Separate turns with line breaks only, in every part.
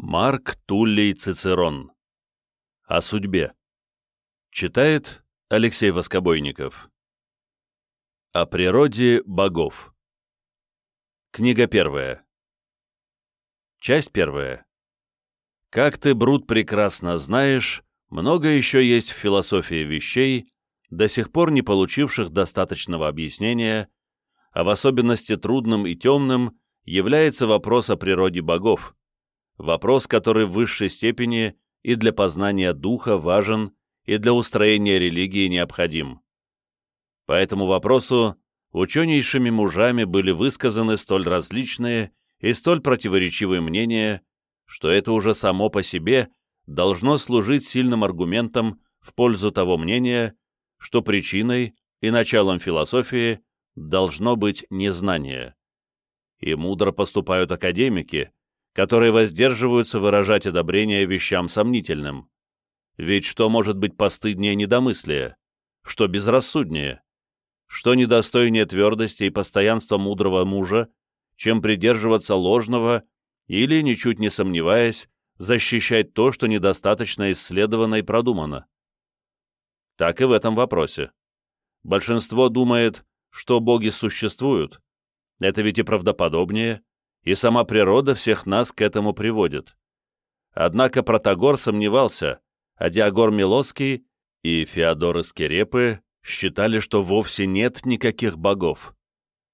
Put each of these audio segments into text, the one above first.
Марк Туллий Цицерон. О судьбе. Читает Алексей Воскобойников. О природе богов. Книга первая. Часть первая. Как ты, Брут, прекрасно знаешь, много еще есть в философии вещей, до сих пор не получивших достаточного объяснения, а в особенности трудным и темным является вопрос о природе богов, Вопрос, который в высшей степени и для познания духа важен, и для устроения религии необходим. По этому вопросу ученейшими мужами были высказаны столь различные и столь противоречивые мнения, что это уже само по себе должно служить сильным аргументом в пользу того мнения, что причиной и началом философии должно быть незнание. И мудро поступают академики, которые воздерживаются выражать одобрение вещам сомнительным. Ведь что может быть постыднее недомыслия? Что безрассуднее? Что недостойнее твердости и постоянства мудрого мужа, чем придерживаться ложного или, ничуть не сомневаясь, защищать то, что недостаточно исследовано и продумано? Так и в этом вопросе. Большинство думает, что боги существуют. Это ведь и правдоподобнее, и сама природа всех нас к этому приводит. Однако Протагор сомневался, а Диагор Милоский и Феодор Искерепы считали, что вовсе нет никаких богов.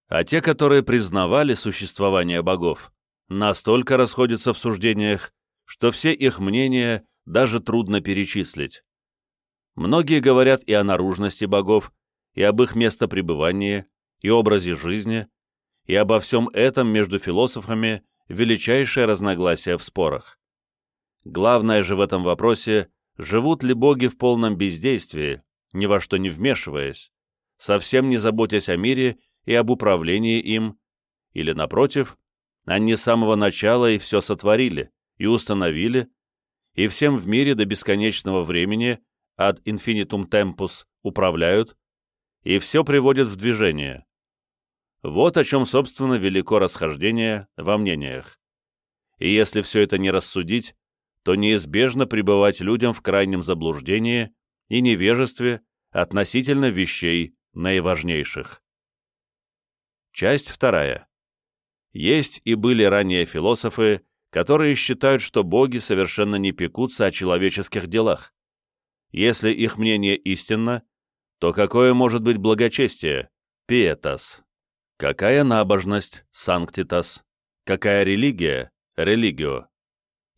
А те, которые признавали существование богов, настолько расходятся в суждениях, что все их мнения даже трудно перечислить. Многие говорят и о наружности богов, и об их местопребывании, и образе жизни, и обо всем этом между философами величайшее разногласие в спорах. Главное же в этом вопросе, живут ли боги в полном бездействии, ни во что не вмешиваясь, совсем не заботясь о мире и об управлении им, или, напротив, они с самого начала и все сотворили, и установили, и всем в мире до бесконечного времени ad infinitum tempus управляют, и все приводят в движение. Вот о чем, собственно, велико расхождение во мнениях. И если все это не рассудить, то неизбежно пребывать людям в крайнем заблуждении и невежестве относительно вещей наиважнейших. Часть вторая. Есть и были ранее философы, которые считают, что боги совершенно не пекутся о человеческих делах. Если их мнение истинно, то какое может быть благочестие, пиетас? Какая набожность, санктитас? Какая религия, религио?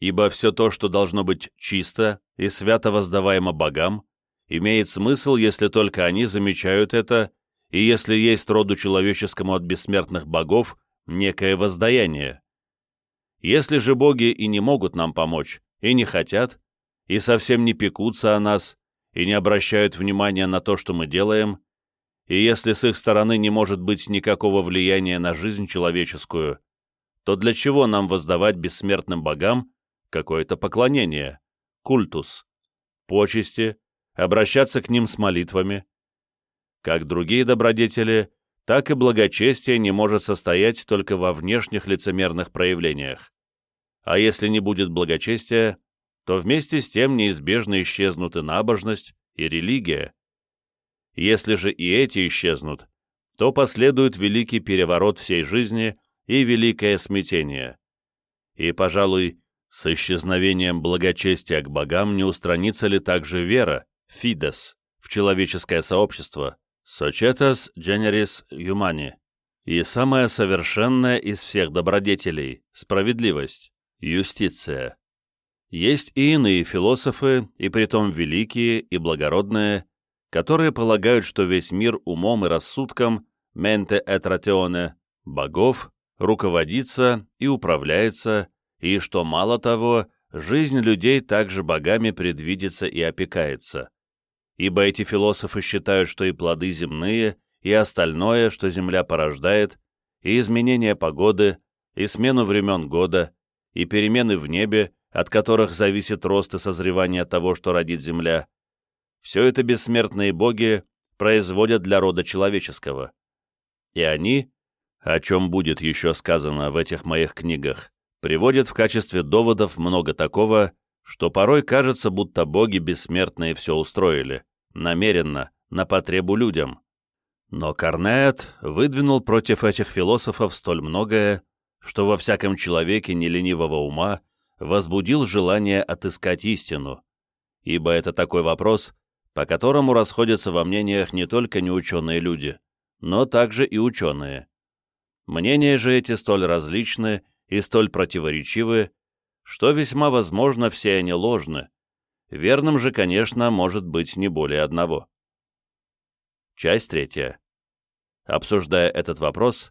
Ибо все то, что должно быть чисто и свято воздаваемо богам, имеет смысл, если только они замечают это, и если есть роду человеческому от бессмертных богов некое воздаяние. Если же боги и не могут нам помочь, и не хотят, и совсем не пекутся о нас, и не обращают внимания на то, что мы делаем, и если с их стороны не может быть никакого влияния на жизнь человеческую, то для чего нам воздавать бессмертным богам какое-то поклонение, культус, почести, обращаться к ним с молитвами? Как другие добродетели, так и благочестие не может состоять только во внешних лицемерных проявлениях. А если не будет благочестия, то вместе с тем неизбежно исчезнут и набожность, и религия, если же и эти исчезнут, то последует великий переворот всей жизни и великое смятение. И, пожалуй, с исчезновением благочестия к богам не устранится ли также вера, фидес, в человеческое сообщество, societas generis humani, и самая совершенная из всех добродетелей – справедливость, юстиция. Есть и иные философы, и притом великие и благородные, которые полагают, что весь мир умом и рассудком, менте et ratione, богов, руководится и управляется, и, что мало того, жизнь людей также богами предвидится и опекается. Ибо эти философы считают, что и плоды земные, и остальное, что земля порождает, и изменение погоды, и смену времен года, и перемены в небе, от которых зависит рост и созревание того, что родит земля, все это бессмертные боги производят для рода человеческого. И они, о чем будет еще сказано в этих моих книгах, приводит в качестве доводов много такого, что порой кажется, будто боги бессмертные все устроили, намеренно, на потребу людям. Но Корнет выдвинул против этих философов столь многое, что во всяком человеке неленивого ума возбудил желание отыскать истину, ибо это такой вопрос, по которому расходятся во мнениях не только неученые люди, но также и ученые. Мнения же эти столь различны и столь противоречивы, что весьма возможно все они ложны. Верным же, конечно, может быть не более одного. Часть третья. Обсуждая этот вопрос,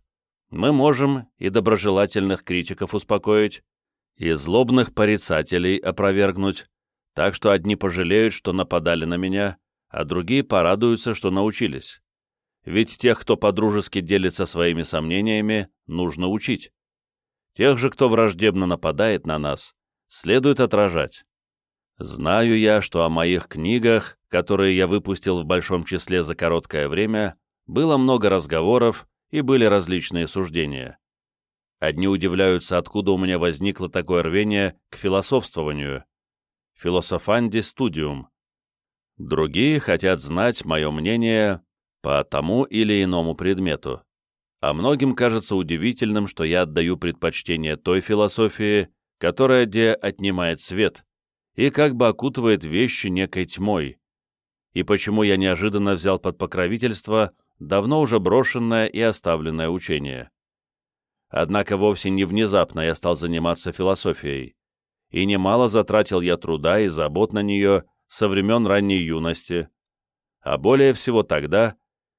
мы можем и доброжелательных критиков успокоить, и злобных порицателей опровергнуть, так что одни пожалеют, что нападали на меня, а другие порадуются, что научились. Ведь тех, кто подружески делится своими сомнениями, нужно учить. Тех же, кто враждебно нападает на нас, следует отражать. Знаю я, что о моих книгах, которые я выпустил в большом числе за короткое время, было много разговоров и были различные суждения. Одни удивляются, откуда у меня возникло такое рвение к философствованию. Философанди студиум. Другие хотят знать мое мнение по тому или иному предмету. А многим кажется удивительным, что я отдаю предпочтение той философии, которая где отнимает свет и как бы окутывает вещи некой тьмой, и почему я неожиданно взял под покровительство давно уже брошенное и оставленное учение. Однако вовсе не внезапно я стал заниматься философией, и немало затратил я труда и забот на нее со времен ранней юности, а более всего тогда,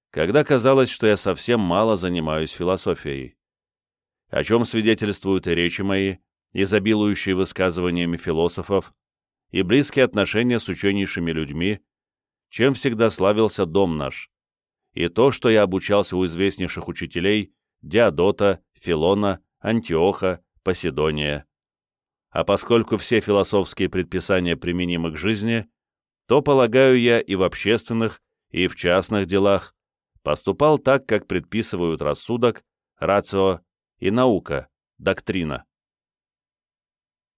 когда казалось, что я совсем мало занимаюсь философией. О чем свидетельствуют и речи мои, изобилующие высказываниями философов, и близкие отношения с ученейшими людьми, чем всегда славился дом наш, и то, что я обучался у известнейших учителей Диадота, Филона, Антиоха, Поседония. А поскольку все философские предписания применимы к жизни, то, полагаю я, и в общественных, и в частных делах поступал так, как предписывают рассудок, рацио и наука, доктрина.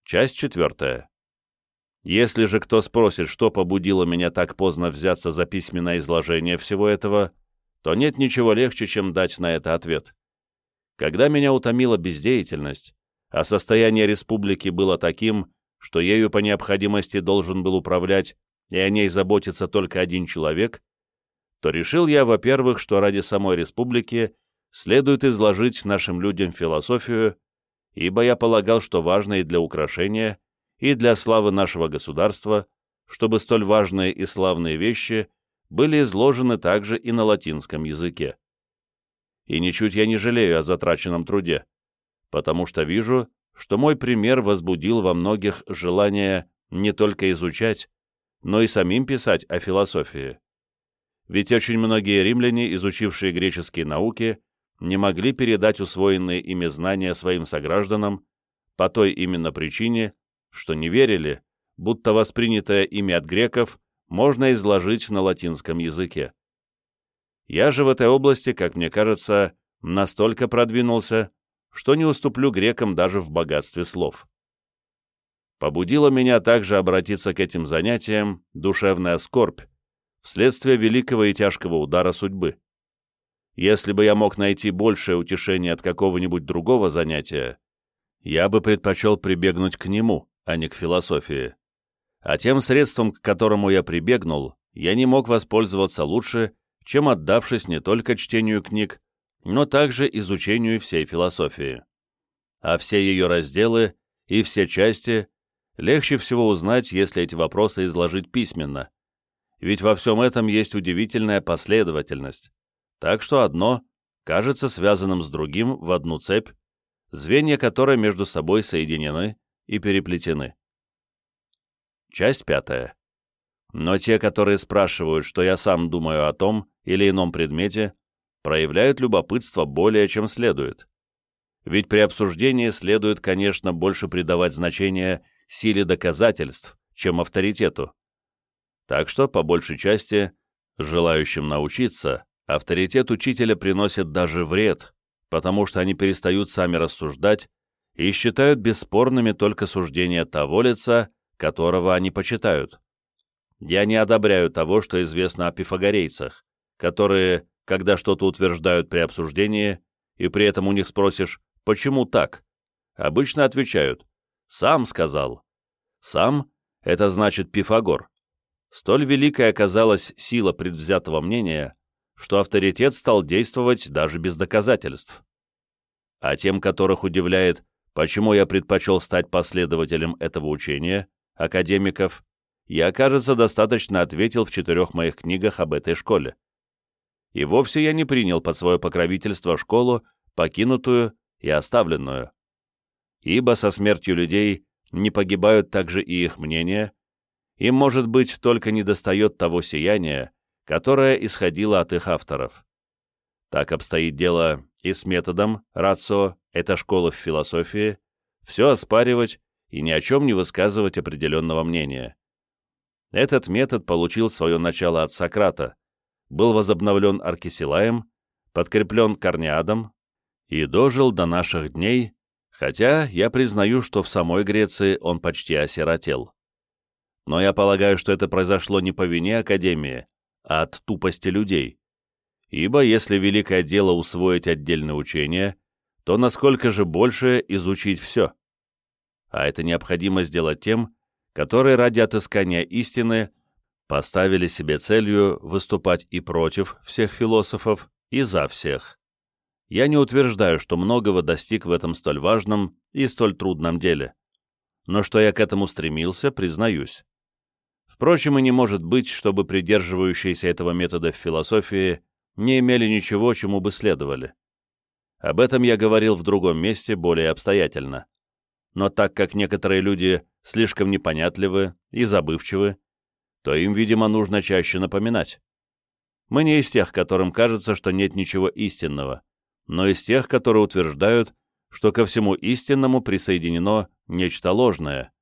Часть четвертая. Если же кто спросит, что побудило меня так поздно взяться за письменное изложение всего этого, то нет ничего легче, чем дать на это ответ. Когда меня утомила бездеятельность, а состояние республики было таким, что ею по необходимости должен был управлять и о ней заботиться только один человек, то решил я, во-первых, что ради самой республики следует изложить нашим людям философию, ибо я полагал, что важно и для украшения, и для славы нашего государства, чтобы столь важные и славные вещи были изложены также и на латинском языке. И ничуть я не жалею о затраченном труде, потому что вижу, что мой пример возбудил во многих желание не только изучать, но и самим писать о философии. Ведь очень многие римляне, изучившие греческие науки, не могли передать усвоенные ими знания своим согражданам по той именно причине, что не верили, будто воспринятое ими от греков можно изложить на латинском языке. Я же в этой области, как мне кажется, настолько продвинулся, что не уступлю грекам даже в богатстве слов. Побудила меня также обратиться к этим занятиям душевная скорбь, вследствие великого и тяжкого удара судьбы. Если бы я мог найти большее утешение от какого-нибудь другого занятия, я бы предпочел прибегнуть к нему, а не к философии. А тем средством, к которому я прибегнул, я не мог воспользоваться лучше, чем отдавшись не только чтению книг, но также изучению всей философии. А все ее разделы и все части легче всего узнать, если эти вопросы изложить письменно. Ведь во всем этом есть удивительная последовательность. Так что одно кажется связанным с другим в одну цепь, звенья которой между собой соединены и переплетены. Часть пятая. Но те, которые спрашивают, что я сам думаю о том или ином предмете, проявляют любопытство более чем следует. Ведь при обсуждении следует, конечно, больше придавать значение силе доказательств, чем авторитету. Так что, по большей части, желающим научиться, авторитет учителя приносит даже вред, потому что они перестают сами рассуждать и считают бесспорными только суждения того лица, которого они почитают. Я не одобряю того, что известно о пифагорейцах, которые, когда что-то утверждают при обсуждении, и при этом у них спросишь «почему так?», обычно отвечают «сам сказал». «Сам» — это значит Пифагор. Столь великой оказалась сила предвзятого мнения, что авторитет стал действовать даже без доказательств. А тем, которых удивляет, почему я предпочел стать последователем этого учения, академиков, я, кажется, достаточно ответил в четырех моих книгах об этой школе. И вовсе я не принял под свое покровительство школу, покинутую и оставленную. Ибо со смертью людей не погибают также и их мнения, им, может быть, только недостает того сияния, которое исходило от их авторов. Так обстоит дело и с методом рацио, это школа в философии, все оспаривать и ни о чем не высказывать определенного мнения. Этот метод получил свое начало от Сократа, был возобновлен Аркисилаем, подкреплен Корниадом и дожил до наших дней, хотя я признаю, что в самой Греции он почти осиротел. Но я полагаю, что это произошло не по вине Академии, а от тупости людей. Ибо если великое дело усвоить отдельное учение, то насколько же больше изучить все? А это необходимо сделать тем, которые ради отыскания истины поставили себе целью выступать и против всех философов, и за всех. Я не утверждаю, что многого достиг в этом столь важном и столь трудном деле. Но что я к этому стремился, признаюсь. Впрочем, и не может быть, чтобы придерживающиеся этого метода в философии не имели ничего, чему бы следовали. Об этом я говорил в другом месте более обстоятельно. Но так как некоторые люди слишком непонятливы и забывчивы, то им, видимо, нужно чаще напоминать. Мы не из тех, которым кажется, что нет ничего истинного, но из тех, которые утверждают, что ко всему истинному присоединено нечто ложное,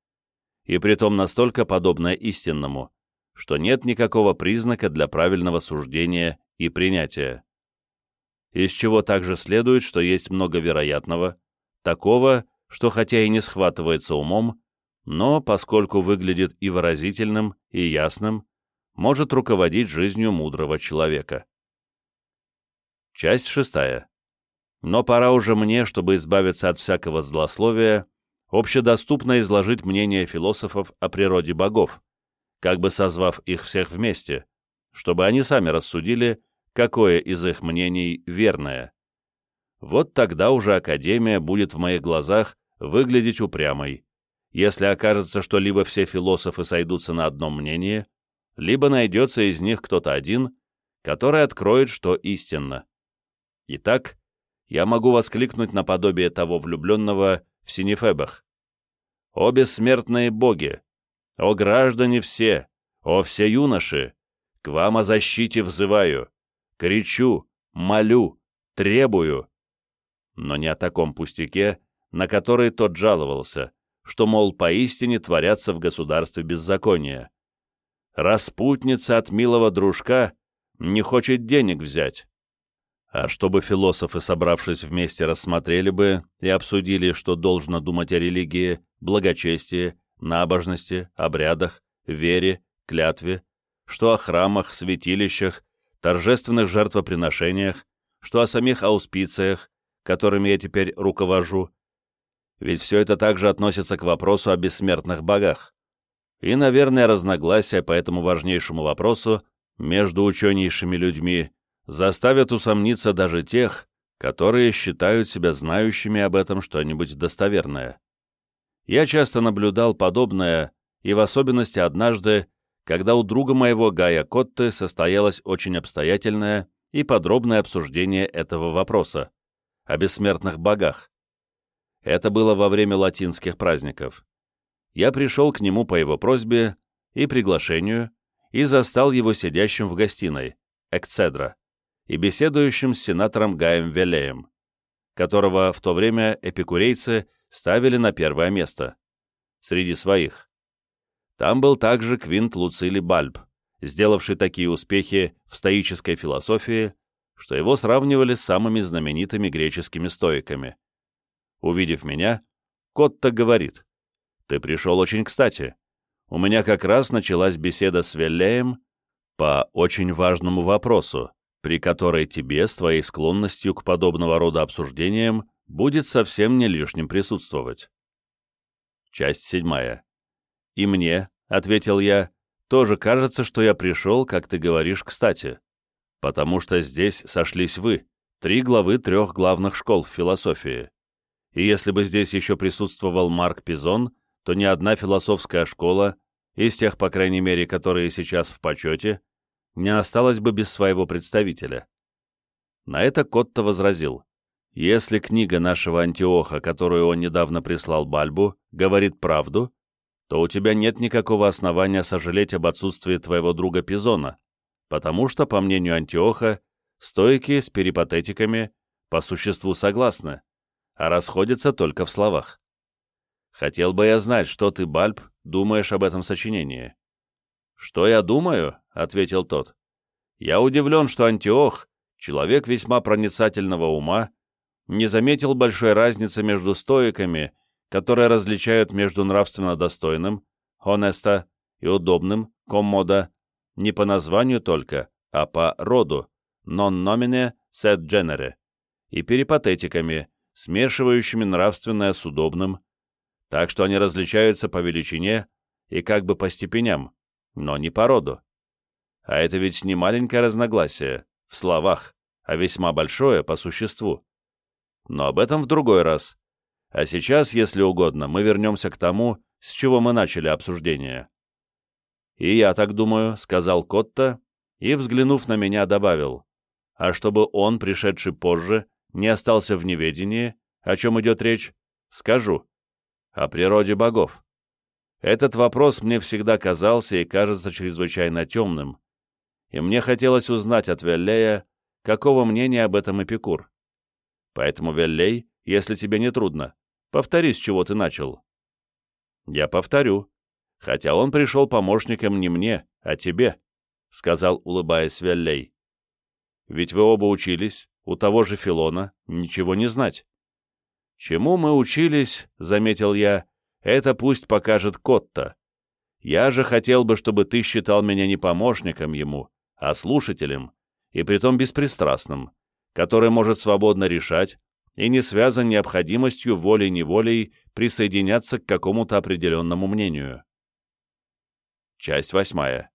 и притом настолько подобное истинному, что нет никакого признака для правильного суждения и принятия. Из чего также следует, что есть много вероятного, такого, что хотя и не схватывается умом, но, поскольку выглядит и выразительным, и ясным, может руководить жизнью мудрого человека. Часть шестая. Но пора уже мне, чтобы избавиться от всякого злословия, общедоступно изложить мнение философов о природе богов, как бы созвав их всех вместе, чтобы они сами рассудили, какое из их мнений верное. Вот тогда уже Академия будет в моих глазах выглядеть упрямой, если окажется, что либо все философы сойдутся на одном мнении, либо найдется из них кто-то один, который откроет, что истинно. Итак, я могу воскликнуть наподобие того влюбленного в Синефебах. «О бессмертные боги! О граждане все! О все юноши! К вам о защите взываю! Кричу, молю, требую!» Но не о таком пустяке, на который тот жаловался, что, мол, поистине творятся в государстве беззакония. Распутница от милого дружка не хочет денег взять. А чтобы философы, собравшись вместе, рассмотрели бы и обсудили, что должно думать о религии, благочестии, набожности, обрядах, вере, клятве, что о храмах, святилищах, торжественных жертвоприношениях, что о самих ауспициях, которыми я теперь руковожу, ведь все это также относится к вопросу о бессмертных богах. И, наверное, разногласия по этому важнейшему вопросу между ученейшими людьми заставят усомниться даже тех, которые считают себя знающими об этом что-нибудь достоверное. Я часто наблюдал подобное, и в особенности однажды, когда у друга моего Гая Котты состоялось очень обстоятельное и подробное обсуждение этого вопроса о бессмертных богах, это было во время латинских праздников. Я пришел к нему по его просьбе и приглашению и застал его сидящим в гостиной, экцедра, и беседующим с сенатором Гаем Велеем, которого в то время эпикурейцы ставили на первое место, среди своих. Там был также Квинт Луцилий Бальб, сделавший такие успехи в стоической философии, что его сравнивали с самыми знаменитыми греческими стоиками. Увидев меня, Котта говорит, «Ты пришел очень кстати. У меня как раз началась беседа с Веллеем по очень важному вопросу, при которой тебе, с твоей склонностью к подобного рода обсуждениям, будет совсем не лишним присутствовать». Часть седьмая. «И мне», — ответил я, — «тоже кажется, что я пришел, как ты говоришь, кстати, потому что здесь сошлись вы, три главы трех главных школ в философии. И если бы здесь еще присутствовал Марк Пизон, то ни одна философская школа, из тех, по крайней мере, которые сейчас в почете, не осталась бы без своего представителя. На это Котто возразил. Если книга нашего Антиоха, которую он недавно прислал Бальбу, говорит правду, то у тебя нет никакого основания сожалеть об отсутствии твоего друга Пизона, потому что, по мнению Антиоха, стойки с перипатетиками по существу согласны, а расходятся только в словах. Хотел бы я знать, что ты, Бальб, думаешь об этом сочинении. «Что я думаю?» — ответил тот. «Я удивлен, что Антиох, человек весьма проницательного ума, не заметил большой разницы между стоиками, которые различают между нравственно достойным, honesta, и удобным, коммода, не по названию только, а по роду, non nomine sed genere, и перипатетиками, смешивающими нравственное с удобным, так что они различаются по величине и как бы по степеням, но не по роду. А это ведь не маленькое разногласие, в словах, а весьма большое по существу. Но об этом в другой раз. А сейчас, если угодно, мы вернемся к тому, с чего мы начали обсуждение. «И я так думаю», — сказал Котта, и, взглянув на меня, добавил, «а чтобы он, пришедший позже, не остался в неведении, о чем идет речь, скажу. О природе богов. Этот вопрос мне всегда казался и кажется чрезвычайно темным, и мне хотелось узнать от Веллея, какого мнения об этом Эпикур. Поэтому, Веллей, если тебе не трудно, повтори, с чего ты начал. Я повторю, хотя он пришел помощником не мне, а тебе, — сказал, улыбаясь Веллей. Ведь вы оба учились, у того же Филона, ничего не знать. Чему мы учились, — заметил я, — это пусть покажет Котта. Я же хотел бы, чтобы ты считал меня не помощником ему, а слушателем, и притом беспристрастным, который может свободно решать и не связан необходимостью волей-неволей присоединяться к какому-то определенному мнению. Часть восьмая.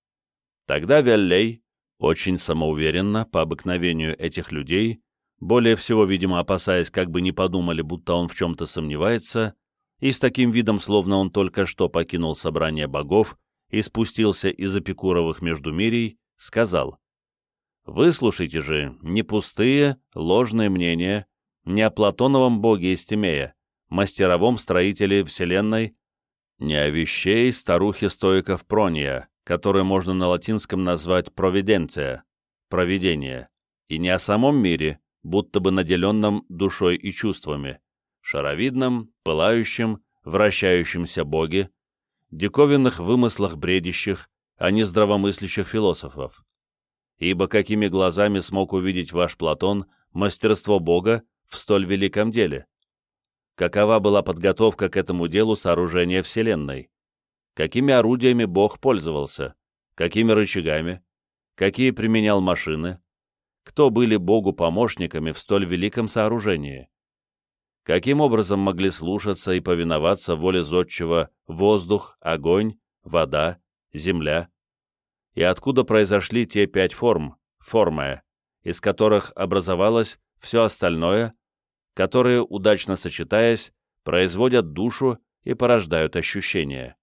Тогда Веллей, очень самоуверенно, по обыкновению этих людей, более всего, видимо, опасаясь, как бы не подумали, будто он в чем-то сомневается, и с таким видом, словно он только что покинул собрание богов и спустился из Эпикуровых междумирий, сказал, «Выслушайте же не пустые, ложные мнения, не о Платоновом боге Истемея, мастеровом строителе Вселенной, не о вещей старухи стоиков Прония, которые можно на латинском назвать провиденция, провидение, и не о самом мире, будто бы наделенном душой и чувствами, шаровидном, пылающем, вращающемся боге, диковинных вымыслах бредящих, а не здравомыслящих философов. Ибо какими глазами смог увидеть ваш Платон мастерство Бога в столь великом деле? Какова была подготовка к этому делу сооружения Вселенной? Какими орудиями Бог пользовался? Какими рычагами? Какие применял машины? Кто были Богу помощниками в столь великом сооружении? Каким образом могли слушаться и повиноваться воле зодчего воздух, огонь, вода, земля? И откуда произошли те пять форм, формы, из которых образовалось все остальное, которые, удачно сочетаясь, производят душу и порождают ощущения?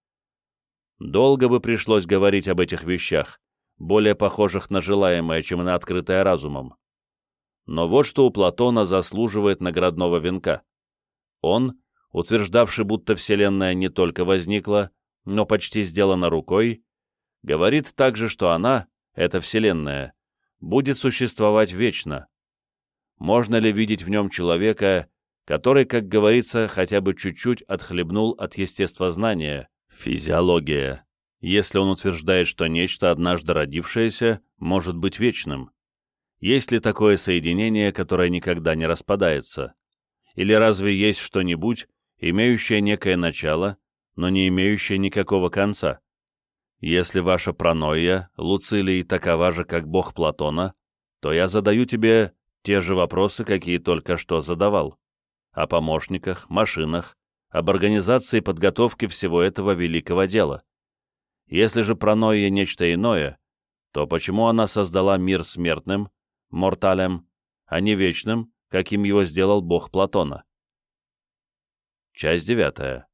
Долго бы пришлось говорить об этих вещах, более похожих на желаемое, чем на открытое разумом. Но вот что у Платона заслуживает наградного венка. Он, утверждавший, будто Вселенная не только возникла, но почти сделана рукой, говорит также, что она, эта Вселенная, будет существовать вечно. Можно ли видеть в нем человека, который, как говорится, хотя бы чуть-чуть отхлебнул от естествознания, физиология, если он утверждает, что нечто, однажды родившееся, может быть вечным? Есть ли такое соединение, которое никогда не распадается? Или разве есть что-нибудь, имеющая некое начало, но не имеющая никакого конца. Если ваша проноя, Луцилий, такова же, как бог Платона, то я задаю тебе те же вопросы, какие только что задавал. О помощниках, машинах, об организации подготовки всего этого великого дела. Если же проноя нечто иное, то почему она создала мир смертным, морталем, а не вечным, каким его сделал бог Платона? Часть девятая.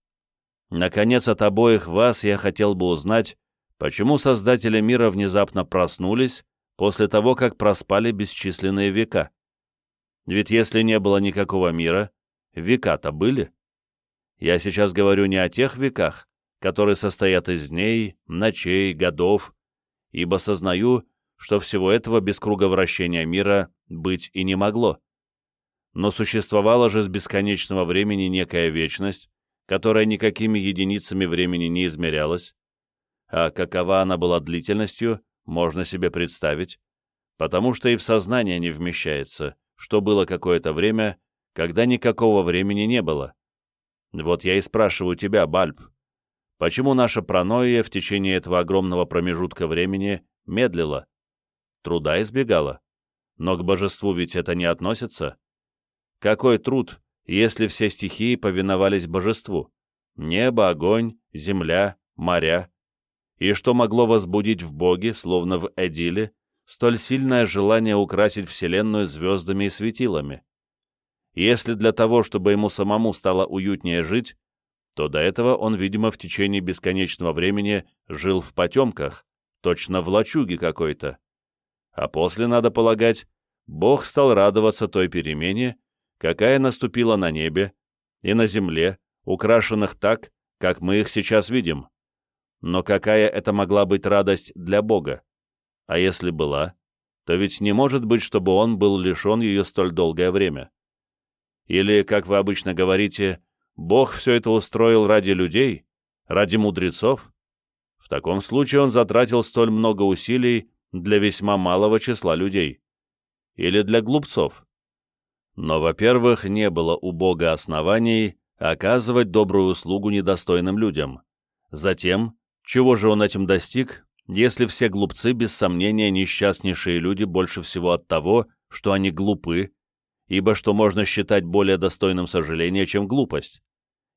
Наконец, от обоих вас я хотел бы узнать, почему создатели мира внезапно проснулись после того, как проспали бесчисленные века. Ведь если не было никакого мира, века-то были. Я сейчас говорю не о тех веках, которые состоят из дней, ночей, годов, ибо сознаю, что всего этого без круговращения мира быть и не могло. Но существовала же с бесконечного времени некая вечность, которая никакими единицами времени не измерялась, а какова она была длительностью, можно себе представить, потому что и в сознание не вмещается, что было какое-то время, когда никакого времени не было. Вот я и спрашиваю тебя, Бальб, почему наша проноия в течение этого огромного промежутка времени медлила? Труда избегала. Но к божеству ведь это не относится. Какой труд, если все стихии повиновались божеству? Небо, огонь, земля, моря. И что могло возбудить в Боге, словно в Эдиле, столь сильное желание украсить Вселенную звездами и светилами? Если для того, чтобы ему самому стало уютнее жить, то до этого он, видимо, в течение бесконечного времени жил в потемках, точно в лачуге какой-то. А после, надо полагать, Бог стал радоваться той перемене, какая наступила на небе и на земле, украшенных так, как мы их сейчас видим. Но какая это могла быть радость для Бога? А если была, то ведь не может быть, чтобы он был лишен ее столь долгое время. Или, как вы обычно говорите, Бог все это устроил ради людей, ради мудрецов? В таком случае он затратил столь много усилий для весьма малого числа людей. Или для глупцов. Но, во-первых, не было у Бога оснований оказывать добрую услугу недостойным людям. Затем, чего же он этим достиг, если все глупцы, без сомнения, несчастнейшие люди больше всего от того, что они глупы, ибо что можно считать более достойным сожаления, чем глупость.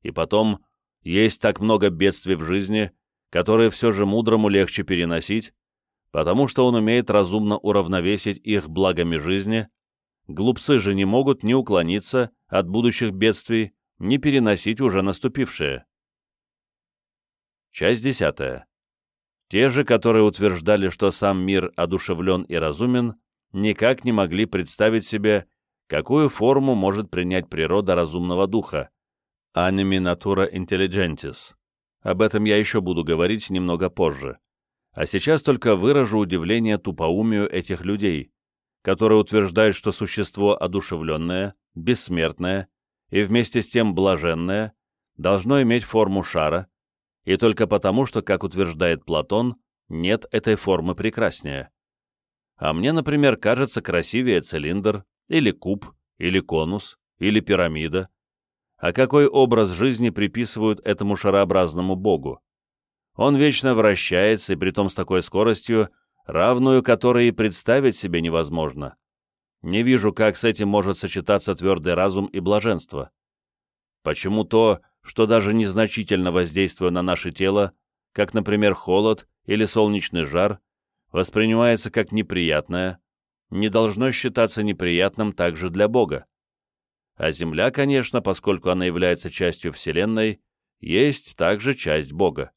И потом, есть так много бедствий в жизни, которые все же мудрому легче переносить, потому что он умеет разумно уравновесить их благами жизни, глупцы же не могут ни уклониться от будущих бедствий, ни переносить уже наступившие. Часть десятая. Те же, которые утверждали, что сам мир одушевлен и разумен, никак не могли представить себе, какую форму может принять природа разумного духа, animi natura intelligentis. Об этом я еще буду говорить немного позже. А сейчас только выражу удивление тупоумию этих людей, которые утверждают, что существо одушевленное, бессмертное и вместе с тем блаженное должно иметь форму шара, и только потому, что, как утверждает Платон, нет этой формы прекраснее. А мне, например, кажется красивее цилиндр, или куб, или конус, или пирамида. А какой образ жизни приписывают этому шарообразному богу? Он вечно вращается, и притом с такой скоростью, равную которой и представить себе невозможно. Не вижу, как с этим может сочетаться твердый разум и блаженство. Почему то, что даже незначительно воздействуя на наше тело, как, например, холод или солнечный жар, воспринимается как неприятное, не должно считаться неприятным также для Бога. А Земля, конечно, поскольку она является частью Вселенной, есть также часть Бога.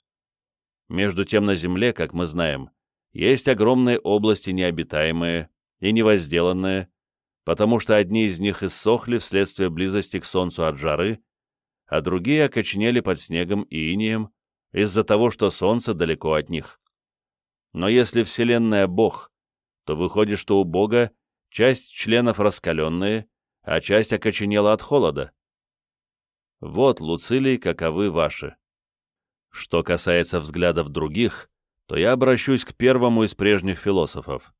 Между тем на Земле, как мы знаем, есть огромные области необитаемые и невозделанные, потому что одни из них иссохли вследствие близости к Солнцу от жары, а другие окоченели под снегом и инием из-за того, что Солнце далеко от них. Но если Вселенная — Бог, то выходит, что у Бога часть членов раскаленные, а часть окоченела от холода. Вот, Луцилий, каковы ваши. Что касается взглядов других, то я обращусь к первому из прежних философов.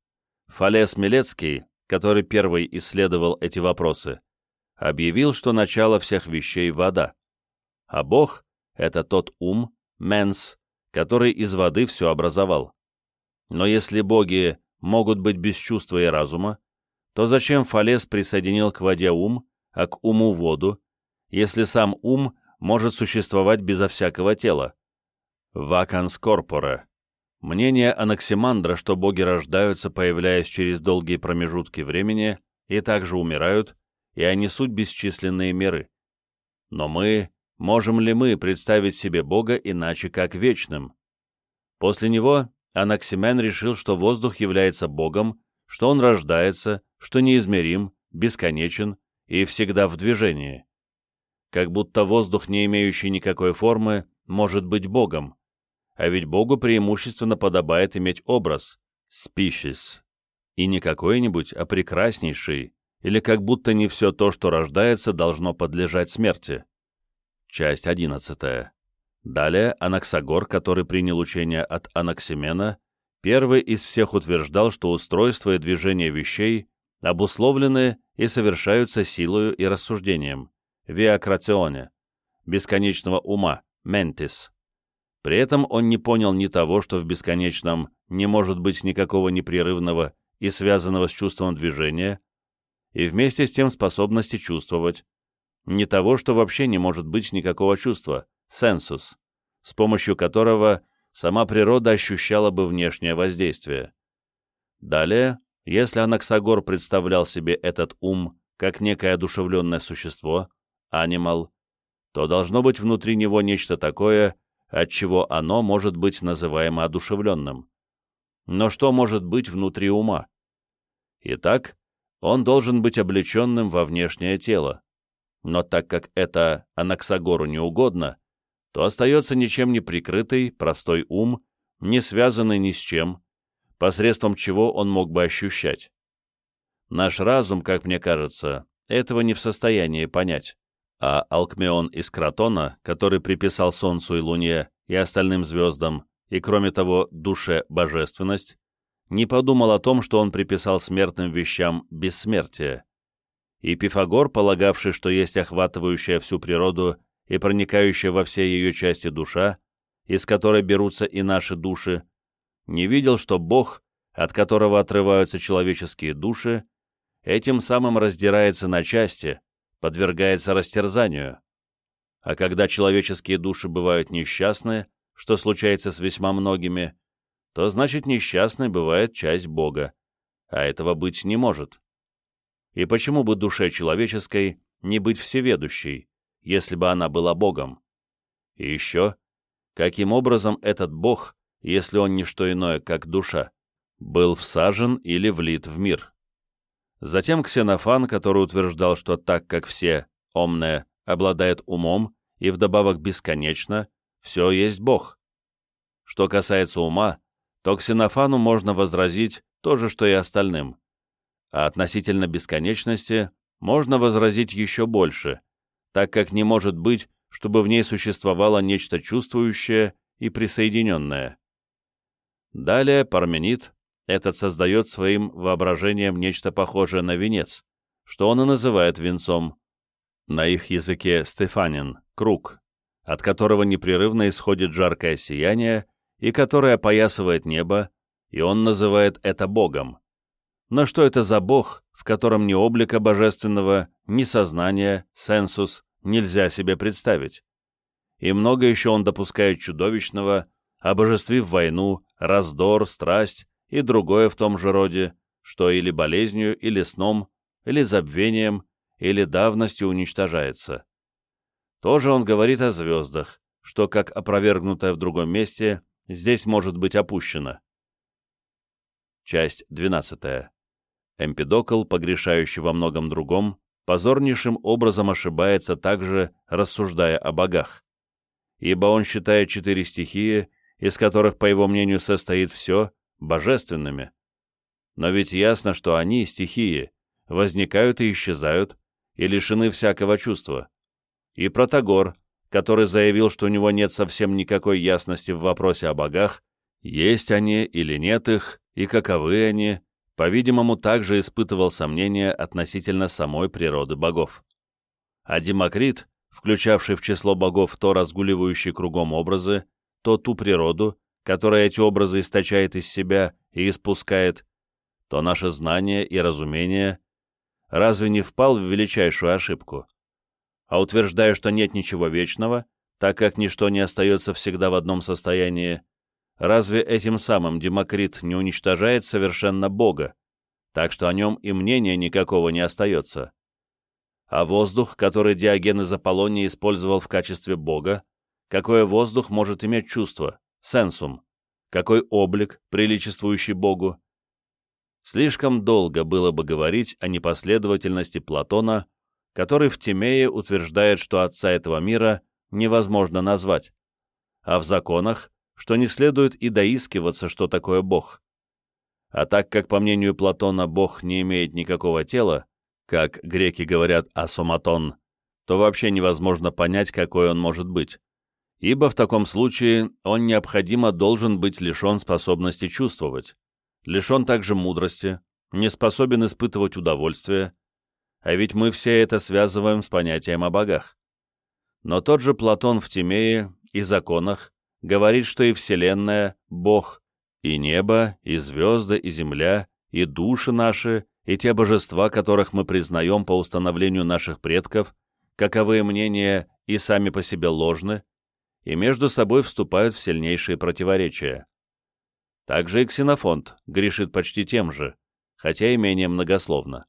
Фалес Милецкий, который первый исследовал эти вопросы, объявил, что начало всех вещей — вода. а Бог — это тот ум, менс, который из воды все образовал. Но если боги могут быть без чувства и разума, то зачем Фалес присоединил к воде ум, а к уму воду, если сам ум может существовать безо всякого тела? Ваканс корпора. Мнение Анаксимандра, что боги рождаются, появляясь через долгие промежутки времени, и также умирают, и они суть бесчисленные миры. Но мы, можем ли мы представить себе Бога иначе, как вечным? После него Анаксимен решил, что воздух является Богом, что он рождается, что неизмерим, бесконечен и всегда в движении. Как будто воздух, не имеющий никакой формы, может быть Богом. А ведь Богу преимущественно подобает иметь образ – species. И не какой-нибудь, а прекраснейший, или как будто не все то, что рождается, должно подлежать смерти. Часть 11. Далее Анаксагор, который принял учение от Анаксимена, первый из всех утверждал, что устройство и движение вещей обусловлены и совершаются силою и рассуждением, виакрационе, бесконечного ума, ментис. При этом он не понял ни того, что в бесконечном не может быть никакого непрерывного и связанного с чувством движения, и вместе с тем способности чувствовать, ни того, что вообще не может быть никакого чувства, сенсус, с помощью которого сама природа ощущала бы внешнее воздействие. Далее, если Анаксагор представлял себе этот ум как некое одушевленное существо, анимал, то должно быть внутри него нечто такое, от чего оно может быть называемо одушевленным. Но что может быть внутри ума? Итак, он должен быть облеченным во внешнее тело. Но так как это Анаксагору не угодно, то остается ничем не прикрытый, простой ум, не связанный ни с чем, посредством чего он мог бы ощущать. Наш разум, как мне кажется, этого не в состоянии понять, а Алкмеон из Кратона, который приписал Солнцу и Луне и остальным звездам, и, кроме того, душе божественность, не подумал о том, что он приписал смертным вещам бессмертие. И Пифагор, полагавший, что есть охватывающая всю природу и проникающая во все ее части душа, из которой берутся и наши души, не видел, что Бог, от которого отрываются человеческие души, этим самым раздирается на части, подвергается растерзанию. А когда человеческие души бывают несчастны, что случается с весьма многими, то значит несчастной бывает часть Бога, а этого быть не может. И почему бы душе человеческой не быть всеведущей, если бы она была Богом? И еще, каким образом этот Бог, если он не что иное, как душа, был всажен или влит в мир? Затем Ксенофан, который утверждал, что так как все, омне, обладает умом и вдобавок бесконечно, все есть Бог. Что касается ума, то Ксенофану можно возразить то же, что и остальным. А относительно бесконечности можно возразить еще больше, так как не может быть, чтобы в ней существовало нечто чувствующее и присоединенное. Далее Парменид этот создает своим воображением нечто похожее на венец, что он и называет венцом. На их языке Стефанин — круг, от которого непрерывно исходит жаркое сияние и который опоясывает небо, и он называет это Богом. Но что это за Бог, в котором ни облика божественного, ни сознания, сенсус нельзя себе представить? И много еще он допускает чудовищного, обожествив войну, раздор, страсть и другое в том же роде, что или болезнью, или сном, или забвением, или давностью уничтожается. Тоже он говорит о звездах, что, как опровергнутое в другом месте, здесь может быть опущено. Часть 12. Эмпидокл, погрешающий во многом другом, позорнейшим образом ошибается также, рассуждая о богах. Ибо он считает четыре стихии, из которых, по его мнению, состоит все, божественными. Но ведь ясно, что они, стихии, возникают и исчезают, и лишены всякого чувства. И Протагор, который заявил, что у него нет совсем никакой ясности в вопросе о богах, есть они или нет их, и каковы они, по-видимому, также испытывал сомнения относительно самой природы богов. А Демокрит, включавший в число богов то разгуливающие кругом образы, то ту природу, которая эти образы источает из себя и испускает, то наше знание и разумение разве не впал в величайшую ошибку? А утверждая, что нет ничего вечного, так как ничто не остается всегда в одном состоянии, разве этим самым Демокрит не уничтожает совершенно Бога, так что о нем и мнения никакого не остается? А воздух, который Диоген из Аполлонии использовал в качестве Бога, какой воздух может иметь чувство, сенсум, какой облик, приличествующий Богу, Слишком долго было бы говорить о непоследовательности Платона, который в Тимее утверждает, что отца этого мира невозможно назвать, а в законах, что не следует и доискиваться, что такое Бог. А так как, по мнению Платона, Бог не имеет никакого тела, как греки говорят «асоматон», то вообще невозможно понять, какой он может быть, ибо в таком случае он необходимо должен быть лишен способности чувствовать лишен также мудрости, не способен испытывать удовольствие, а ведь мы все это связываем с понятием о богах. Но тот же Платон в Тимее и законах говорит, что и Вселенная — Бог, и небо, и звезды, и земля, и души наши, и те божества, которых мы признаем по установлению наших предков, каковые мнения и сами по себе ложны, и между собой вступают в сильнейшие противоречия. Также и Ксенофонт грешит почти тем же, хотя и менее многословно.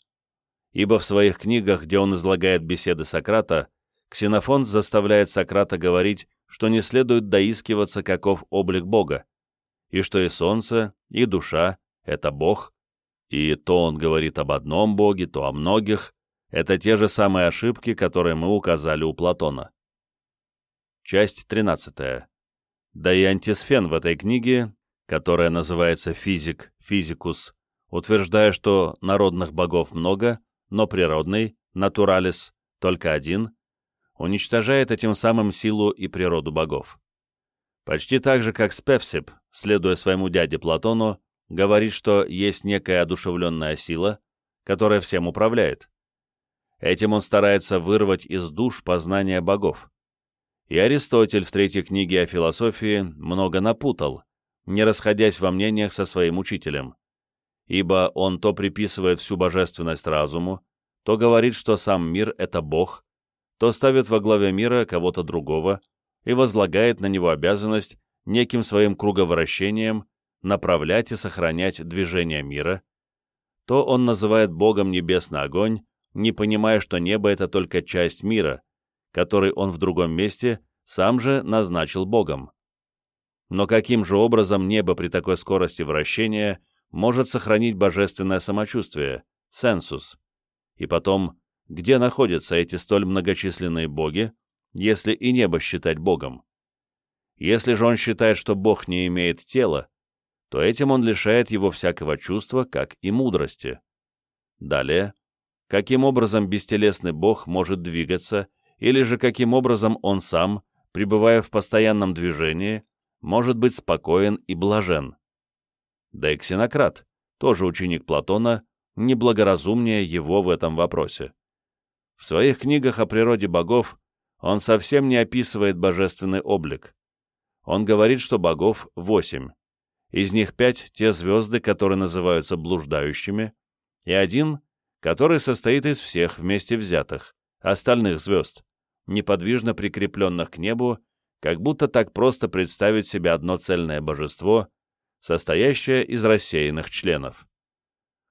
Ибо в своих книгах, где он излагает беседы Сократа, Ксенофонт заставляет Сократа говорить, что не следует доискиваться, каков облик Бога, и что и солнце, и душа — это Бог, и то он говорит об одном Боге, то о многих, это те же самые ошибки, которые мы указали у Платона. Часть 13. Да и антисфен в этой книге которая называется «Физик», «Физикус», утверждая, что народных богов много, но природный, натуралис, только один, уничтожает этим самым силу и природу богов. Почти так же, как Спевсип, следуя своему дяде Платону, говорит, что есть некая одушевленная сила, которая всем управляет. Этим он старается вырвать из душ познание богов. И Аристотель в третьей книге о философии много напутал, не расходясь во мнениях со своим учителем, ибо он то приписывает всю божественность разуму, то говорит, что сам мир — это Бог, то ставит во главе мира кого-то другого и возлагает на него обязанность неким своим круговращением направлять и сохранять движение мира, то он называет Богом небесный огонь, не понимая, что небо — это только часть мира, который он в другом месте сам же назначил Богом. Но каким же образом небо при такой скорости вращения может сохранить божественное самочувствие, сенсус? И потом, где находятся эти столь многочисленные боги, если и небо считать богом? Если же он считает, что бог не имеет тела, то этим он лишает его всякого чувства, как и мудрости. Далее, каким образом бестелесный бог может двигаться, или же каким образом он сам, пребывая в постоянном движении, может быть спокоен и блажен. Да и Ксенократ, тоже ученик Платона, неблагоразумнее его в этом вопросе. В своих книгах о природе богов он совсем не описывает божественный облик. Он говорит, что богов восемь. Из них пять — те звезды, которые называются блуждающими, и один, который состоит из всех вместе взятых, остальных звезд, неподвижно прикрепленных к небу как будто так просто представить себе одно цельное божество, состоящее из рассеянных членов.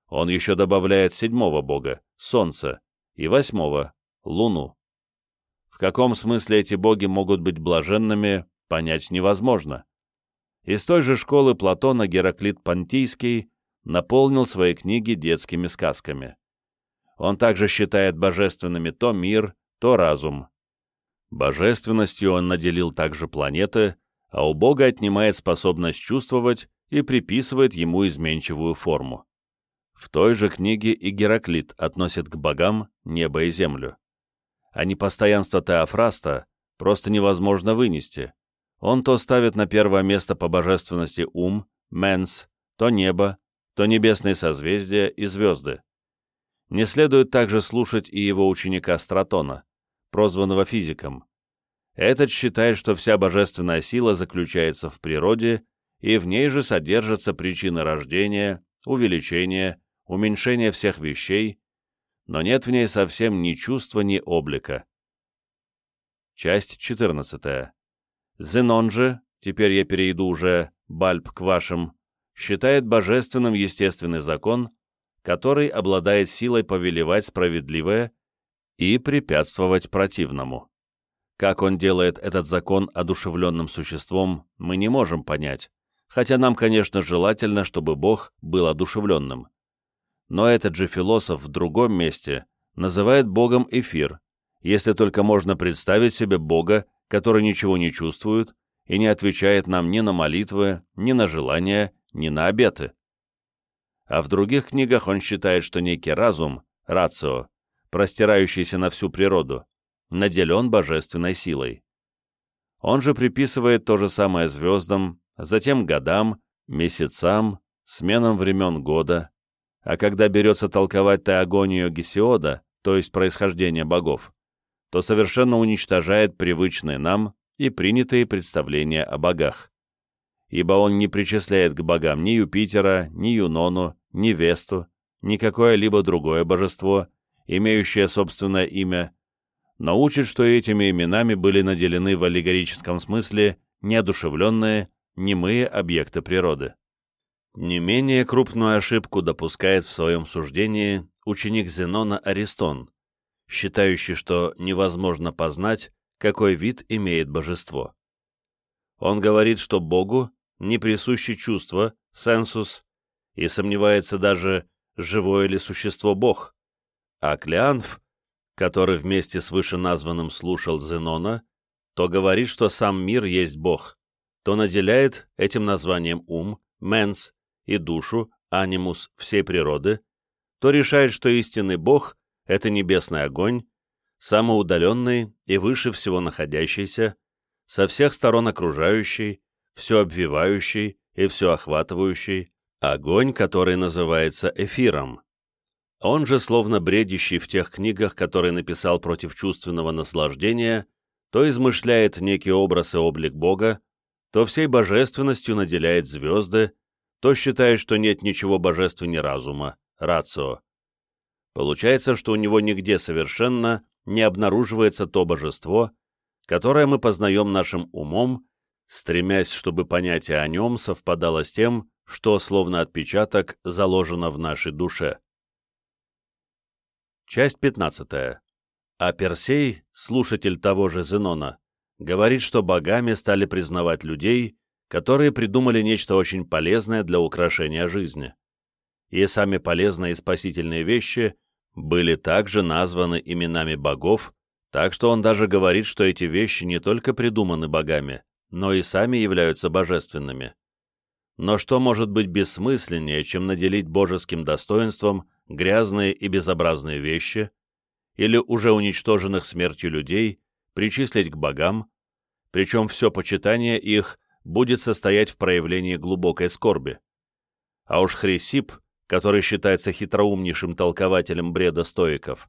Он еще добавляет седьмого бога — Солнце, и восьмого — Луну. В каком смысле эти боги могут быть блаженными, понять невозможно. Из той же школы Платона Гераклит Понтийский наполнил свои книги детскими сказками. Он также считает божественными то мир, то разум. Божественностью он наделил также планеты, а у Бога отнимает способность чувствовать и приписывает ему изменчивую форму. В той же книге и Гераклит относит к богам небо и землю. А непостоянство Теофраста просто невозможно вынести. Он то ставит на первое место по божественности ум, менс, то небо, то небесные созвездия и звезды. Не следует также слушать и его ученика Стратона, прозванного физиком. Этот считает, что вся божественная сила заключается в природе, и в ней же содержатся причины рождения, увеличения, уменьшения всех вещей, но нет в ней совсем ни чувства, ни облика. Часть 14. Зенон же, теперь я перейду уже, Бальб, к вашим, считает божественным естественный закон, который обладает силой повелевать справедливое и препятствовать противному. Как он делает этот закон одушевленным существом, мы не можем понять, хотя нам, конечно, желательно, чтобы Бог был одушевленным. Но этот же философ в другом месте называет Богом эфир, если только можно представить себе Бога, который ничего не чувствует и не отвечает нам ни на молитвы, ни на желания, ни на обеты. А в других книгах он считает, что некий разум, рацио, простирающийся на всю природу, наделен божественной силой. Он же приписывает то же самое звездам, затем годам, месяцам, сменам времен года, а когда берется толковать теогонию Гесиода, то есть происхождение богов, то совершенно уничтожает привычные нам и принятые представления о богах. Ибо он не причисляет к богам ни Юпитера, ни Юнону, ни Весту, ни какое-либо другое божество, имеющее собственное имя, но учит, что этими именами были наделены в аллегорическом смысле неодушевленные, немые объекты природы. Не менее крупную ошибку допускает в своем суждении ученик Зенона Аристон, считающий, что невозможно познать, какой вид имеет божество. Он говорит, что Богу не присуще чувство, сенсус, и сомневается даже, живое ли существо Бог. А Клеанф, который вместе с вышеназванным слушал Зенона, то говорит, что сам мир есть Бог, то наделяет этим названием ум, менс и душу, анимус всей природы, то решает, что истинный Бог — это небесный огонь, самоудаленный и выше всего находящийся, со всех сторон окружающий, все обвивающий и все охватывающий, огонь, который называется эфиром. Он же, словно бредящий в тех книгах, которые написал против чувственного наслаждения, то измышляет некий образ и облик Бога, то всей божественностью наделяет звезды, то считает, что нет ничего божественнее разума, рацио. Получается, что у него нигде совершенно не обнаруживается то божество, которое мы познаем нашим умом, стремясь, чтобы понятие о нем совпадало с тем, что, словно отпечаток, заложено в нашей душе. Часть 15. А Персей, слушатель того же Зенона, говорит, что богами стали признавать людей, которые придумали нечто очень полезное для украшения жизни. И сами полезные и спасительные вещи были также названы именами богов, так что он даже говорит, что эти вещи не только придуманы богами, но и сами являются божественными. Но что может быть бессмысленнее, чем наделить божеским достоинством грязные и безобразные вещи, или уже уничтоженных смертью людей, причислить к богам, причем все почитание их будет состоять в проявлении глубокой скорби. А уж Хрисип, который считается хитроумнейшим толкователем бреда стоиков,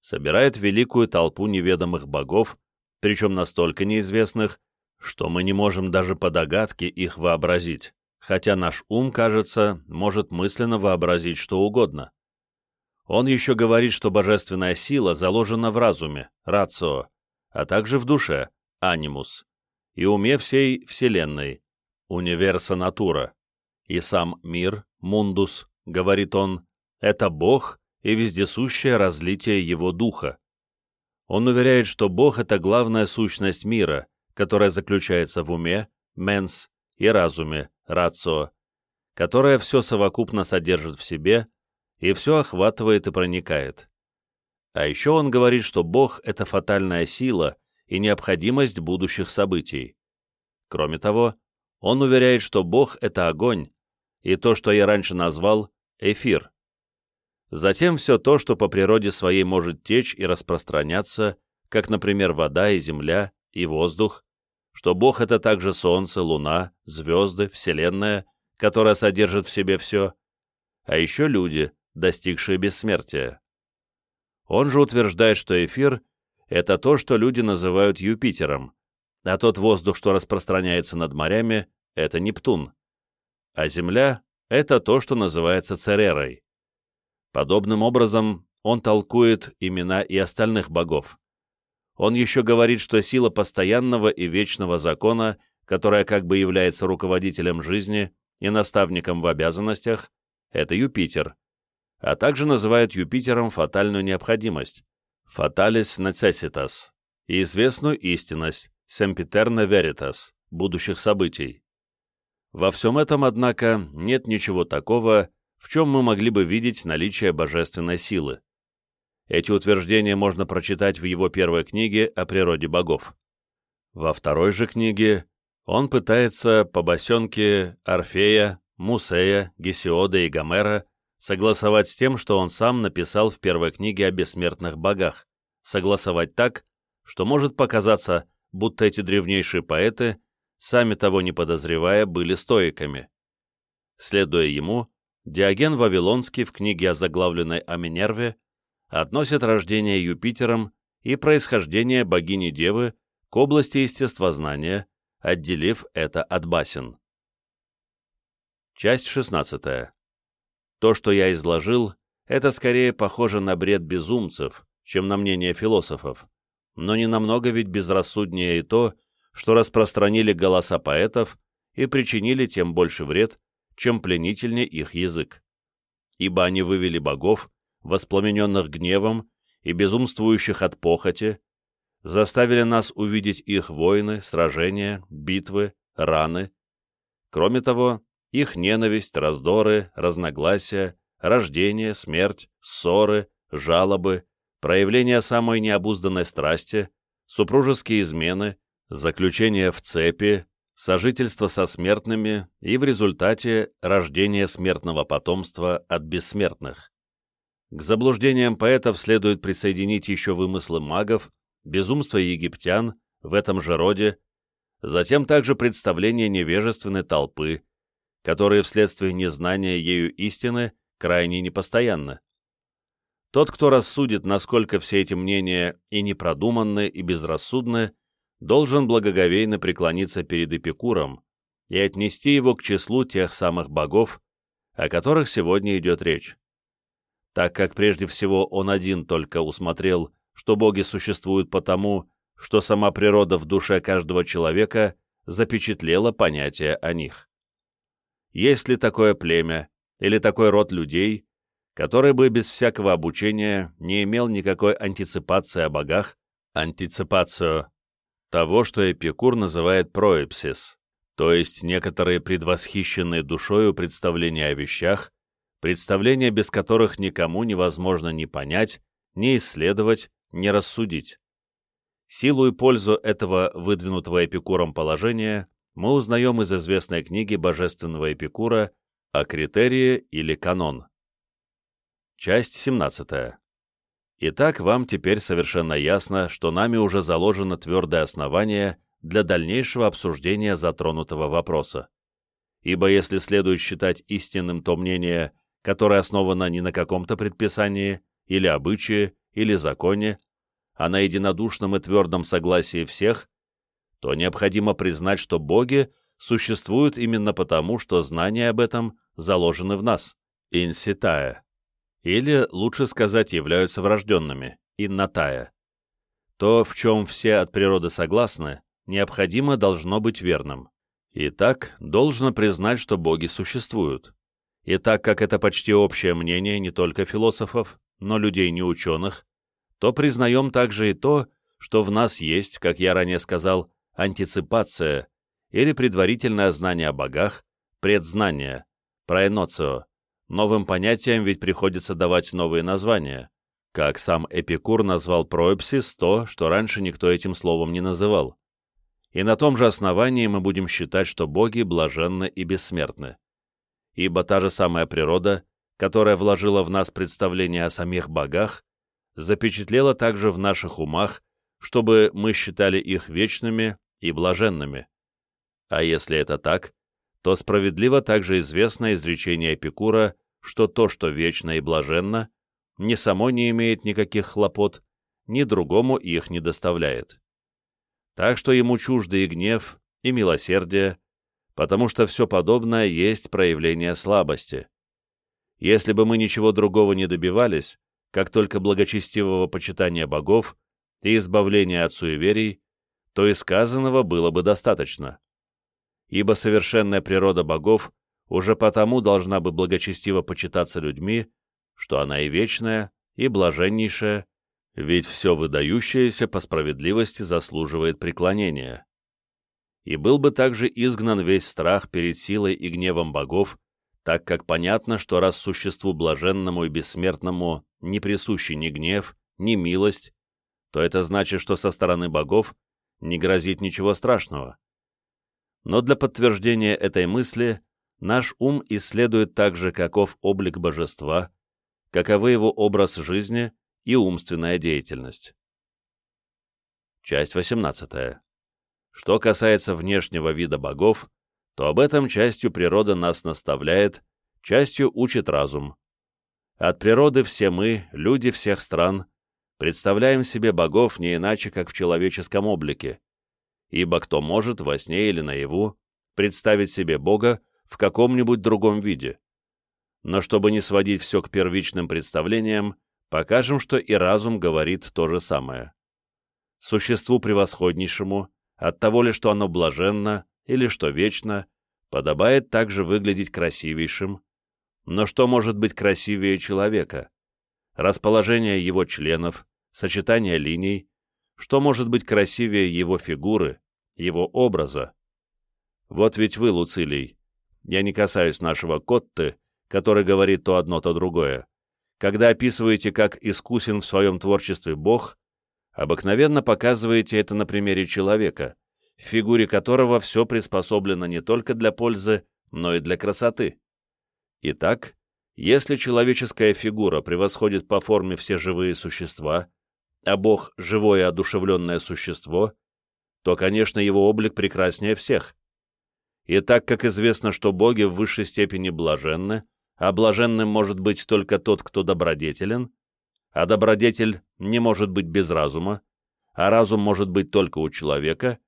собирает великую толпу неведомых богов, причем настолько неизвестных, что мы не можем даже по догадке их вообразить, хотя наш ум, кажется, может мысленно вообразить что угодно. Он еще говорит, что божественная сила заложена в разуме, рацио, а также в душе, анимус, и уме всей Вселенной, универса натура. И сам мир, мундус, говорит он, это Бог и вездесущее разлитие Его Духа. Он уверяет, что Бог — это главная сущность мира, которая заключается в уме, менс, и разуме, рацио, которая все совокупно содержит в себе и все охватывает и проникает. А еще он говорит, что Бог — это фатальная сила и необходимость будущих событий. Кроме того, он уверяет, что Бог — это огонь, и то, что я раньше назвал, — эфир. Затем все то, что по природе своей может течь и распространяться, как, например, вода и земля, и воздух, что Бог — это также солнце, луна, звезды, вселенная, которая содержит в себе все, а еще люди, достигшие бессмертия. Он же утверждает, что эфир — это то, что люди называют Юпитером, а тот воздух, что распространяется над морями, это Нептун. А Земля — это то, что называется Церерой. Подобным образом он толкует имена и остальных богов. Он еще говорит, что сила постоянного и вечного закона, которая как бы является руководителем жизни и наставником в обязанностях, это Юпитер, а также называют Юпитером фатальную необходимость, fatalis necessitas, и известную истинность, sempiterna veritas, будущих событий. Во всем этом, однако, нет ничего такого, в чем мы могли бы видеть наличие божественной силы. Эти утверждения можно прочитать в его первой книге о природе богов. Во второй же книге он пытается по басенке Орфея, Мусея, Гесиода и Гомера согласовать с тем, что он сам написал в первой книге о бессмертных богах, согласовать так, что может показаться, будто эти древнейшие поэты, сами того не подозревая, были стоиками. Следуя ему, Диоген Вавилонский в книге о заглавленной о Минерве относит рождение Юпитером и происхождение богини-девы к области естествознания, отделив это от басен. Часть 16. То, что я изложил, это скорее похоже на бред безумцев, чем на мнение философов, но не намного ведь безрассуднее и то, что распространили голоса поэтов и причинили тем больше вред, чем пленительнее их язык. Ибо они вывели богов, воспламененных гневом и безумствующих от похоти, заставили нас увидеть их войны, сражения, битвы, раны. Кроме того, их ненависть, раздоры, разногласия, рождение, смерть, ссоры, жалобы, проявление самой необузданной страсти, супружеские измены, заключение в цепи, сожительство со смертными и в результате рождение смертного потомства от бессмертных. К заблуждениям поэтов следует присоединить еще вымыслы магов, безумство египтян в этом же роде, затем также представление невежественной толпы, которые вследствие незнания ею истины крайне непостоянны. Тот, кто рассудит, насколько все эти мнения и непродуманны, и безрассудны, должен благоговейно преклониться перед Эпикуром и отнести его к числу тех самых богов, о которых сегодня идет речь. Так как прежде всего он один только усмотрел, что боги существуют потому, что сама природа в душе каждого человека запечатлела понятие о них есть ли такое племя или такой род людей, который бы без всякого обучения не имел никакой антиципации о богах, антиципацию того, что Эпикур называет проэпсис, то есть некоторые предвосхищенные душою представления о вещах, представления, без которых никому невозможно ни понять, ни исследовать, ни рассудить. Силу и пользу этого выдвинутого Эпикуром положения мы узнаем из известной книги божественного Эпикура о критерии или канон. Часть 17. Итак, вам теперь совершенно ясно, что нами уже заложено твердое основание для дальнейшего обсуждения затронутого вопроса. Ибо если следует считать истинным то мнение, которое основано не на каком-то предписании, или обычае, или законе, а на единодушном и твердом согласии всех, то необходимо признать, что боги существуют именно потому, что знания об этом заложены в нас, инситая, или, лучше сказать, являются врожденными, иннатая. То, в чем все от природы согласны, необходимо должно быть верным. Итак, должно признать, что боги существуют. И так как это почти общее мнение не только философов, но людей неученых, то признаем также и то, что в нас есть, как я ранее сказал, антиципация или предварительное знание о богах, предзнание, проэноцио. Новым понятиям ведь приходится давать новые названия, как сам Эпикур назвал проэпсис то, что раньше никто этим словом не называл. И на том же основании мы будем считать, что боги блаженны и бессмертны. Ибо та же самая природа, которая вложила в нас представление о самих богах, запечатлела также в наших умах, чтобы мы считали их вечными и блаженными. А если это так, то справедливо также известно изречение Эпикура, что то, что вечно и блаженно, не само не имеет никаких хлопот, ни другому их не доставляет. Так что ему чужды и гнев, и милосердие, потому что все подобное есть проявление слабости. Если бы мы ничего другого не добивались, как только благочестивого почитания богов и избавления от суеверий, то и сказанного было бы достаточно. Ибо совершенная природа богов уже потому должна бы благочестиво почитаться людьми, что она и вечная, и блаженнейшая, ведь все выдающееся по справедливости заслуживает преклонения. И был бы также изгнан весь страх перед силой и гневом богов, так как понятно, что раз существу блаженному и бессмертному не присущи ни гнев, ни милость, то это значит, что со стороны богов не грозит ничего страшного. Но для подтверждения этой мысли наш ум исследует также, каков облик божества, каковы его образ жизни и умственная деятельность. Часть 18. Что касается внешнего вида богов, то об этом частью природа нас наставляет, частью учит разум. От природы все мы, люди всех стран, представляем себе богов не иначе, как в человеческом облике, ибо кто может во сне или наяву представить себе Бога в каком-нибудь другом виде. Но чтобы не сводить все к первичным представлениям, покажем, что и разум говорит то же самое. Существу превосходнейшему, от того ли, что оно блаженно, или что вечно, подобает также выглядеть красивейшим. Но что может быть красивее человека? Расположение его членов, сочетание линий, что может быть красивее его фигуры, его образа? Вот ведь вы, Луцилий, я не касаюсь нашего Котты, который говорит то одно, то другое, когда описываете, как искусен в своем творчестве Бог, обыкновенно показываете это на примере человека, в фигуре которого все приспособлено не только для пользы, но и для красоты. Итак, если человеческая фигура превосходит по форме все живые существа, а Бог — живое одушевленное существо, то, конечно, его облик прекраснее всех. И так как известно, что боги в высшей степени блаженны, а блаженным может быть только тот, кто добродетелен, а добродетель не может быть без разума, а разум может быть только у человека,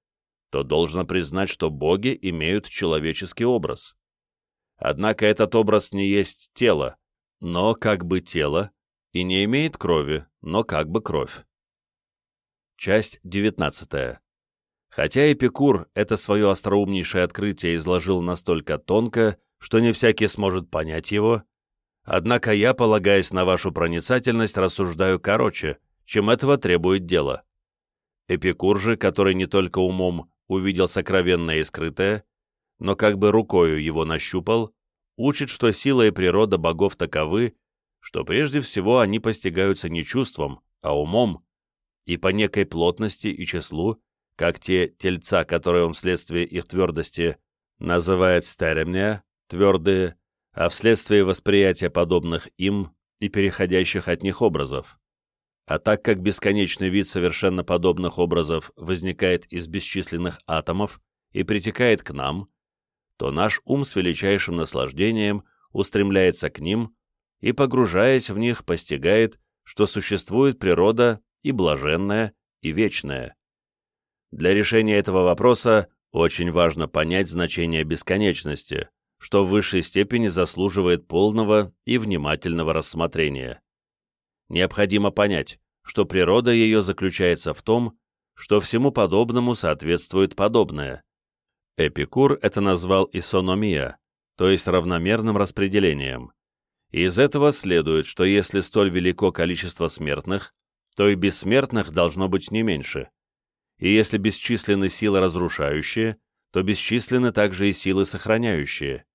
то должно признать, что боги имеют человеческий образ. Однако этот образ не есть тело, но как бы тело, и не имеет крови, но как бы кровь. Часть 19. Хотя Эпикур это свое остроумнейшее открытие изложил настолько тонко, что не всякий сможет понять его, однако я, полагаясь на вашу проницательность, рассуждаю короче, чем этого требует дело. Эпикур же, который не только умом увидел сокровенное и скрытое, но как бы рукою его нащупал, учит, что сила и природа богов таковы, что прежде всего они постигаются не чувством, а умом, и по некой плотности и числу, как те тельца, которые он вследствие их твердости называет стеремния, твердые, а вследствие восприятия подобных им и переходящих от них образов. А так как бесконечный вид совершенно подобных образов возникает из бесчисленных атомов и притекает к нам, то наш ум с величайшим наслаждением устремляется к ним и, погружаясь в них, постигает, что существует природа и блаженная, и вечная. Для решения этого вопроса очень важно понять значение бесконечности, что в высшей степени заслуживает полного и внимательного рассмотрения необходимо понять, что природа ее заключается в том, что всему подобному соответствует подобное. Эпикур это назвал исономия, то есть равномерным распределением. Из этого следует, что если столь велико количество смертных, то и бессмертных должно быть не меньше. И если бесчисленны силы разрушающие, то бесчисленны также и силы сохраняющие.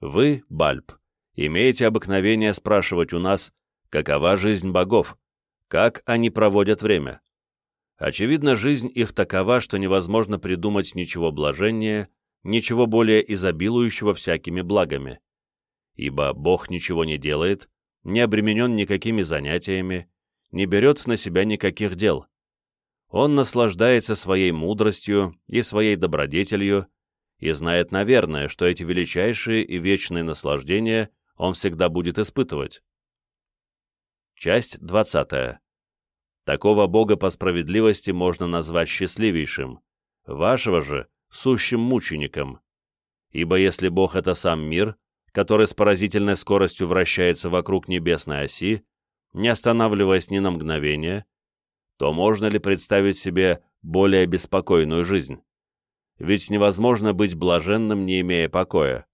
Вы, Бальб, имеете обыкновение спрашивать у нас, какова жизнь богов, как они проводят время. Очевидно, жизнь их такова, что невозможно придумать ничего блаженнее, ничего более изобилующего всякими благами. Ибо Бог ничего не делает, не обременен никакими занятиями, не берет на себя никаких дел. Он наслаждается своей мудростью и своей добродетелью и знает, наверное, что эти величайшие и вечные наслаждения он всегда будет испытывать. Часть 20. Такого Бога по справедливости можно назвать счастливейшим, вашего же — сущим мучеником. Ибо если Бог — это сам мир, который с поразительной скоростью вращается вокруг небесной оси, не останавливаясь ни на мгновение, то можно ли представить себе более беспокойную жизнь? Ведь невозможно быть блаженным, не имея покоя.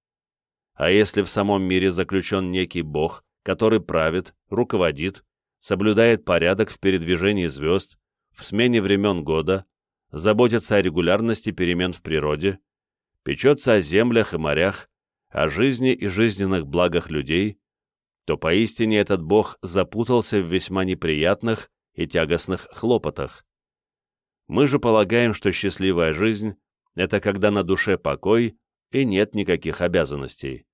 А если в самом мире заключен некий Бог, который правит, руководит, соблюдает порядок в передвижении звезд, в смене времен года, заботится о регулярности перемен в природе, печется о землях и морях, о жизни и жизненных благах людей, то поистине этот Бог запутался в весьма неприятных и тягостных хлопотах. Мы же полагаем, что счастливая жизнь — это когда на душе покой и нет никаких обязанностей.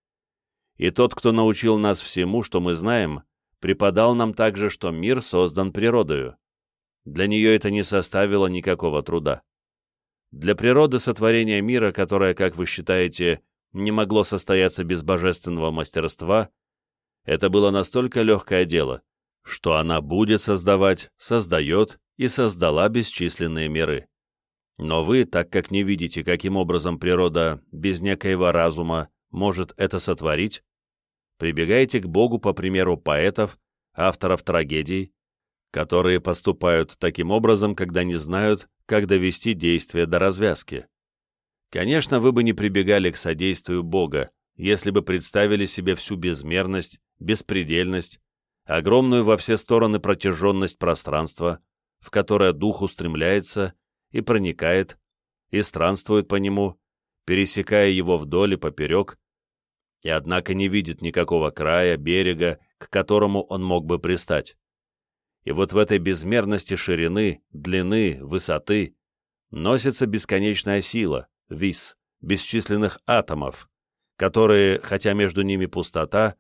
И тот, кто научил нас всему, что мы знаем, преподал нам также, что мир создан природою. Для нее это не составило никакого труда. Для природы сотворения мира, которое, как вы считаете, не могло состояться без божественного мастерства, это было настолько легкое дело, что она будет создавать, создает и создала бесчисленные миры. Но вы, так как не видите, каким образом природа без некоего разума может это сотворить, прибегаете к Богу по примеру поэтов, авторов трагедий, которые поступают таким образом, когда не знают, как довести действие до развязки. Конечно, вы бы не прибегали к содействию Бога, если бы представили себе всю безмерность, беспредельность, огромную во все стороны протяженность пространства, в которое дух устремляется и проникает, и странствует по нему, пересекая его вдоль и поперек, и однако не видит никакого края, берега, к которому он мог бы пристать. И вот в этой безмерности ширины, длины, высоты носится бесконечная сила, вис, бесчисленных атомов, которые, хотя между ними пустота,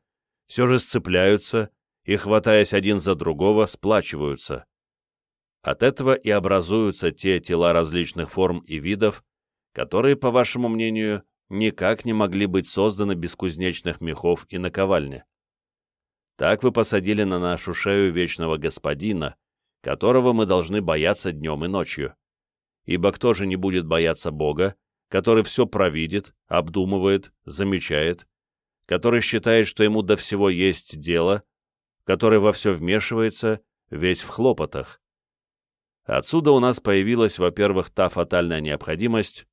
все же сцепляются и, хватаясь один за другого, сплачиваются. От этого и образуются те тела различных форм и видов, которые, по вашему мнению, никак не могли быть созданы без кузнечных мехов и наковальни. Так вы посадили на нашу шею вечного господина, которого мы должны бояться днем и ночью. Ибо кто же не будет бояться Бога, который все провидит, обдумывает, замечает, который считает, что ему до всего есть дело, который во все вмешивается, весь в хлопотах. Отсюда у нас появилась, во-первых, та фатальная необходимость,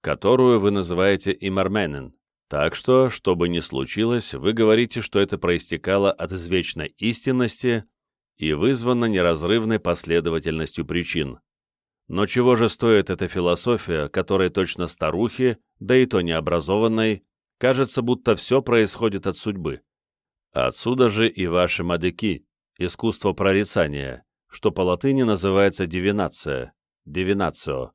которую вы называете имарменен. Так что, что бы ни случилось, вы говорите, что это проистекало от извечной истинности и вызвано неразрывной последовательностью причин. Но чего же стоит эта философия, которой точно старухи, да и то необразованной, кажется, будто все происходит от судьбы? Отсюда же и ваши мадыки, искусство прорицания, что по латыни называется дивинация, дивинацио,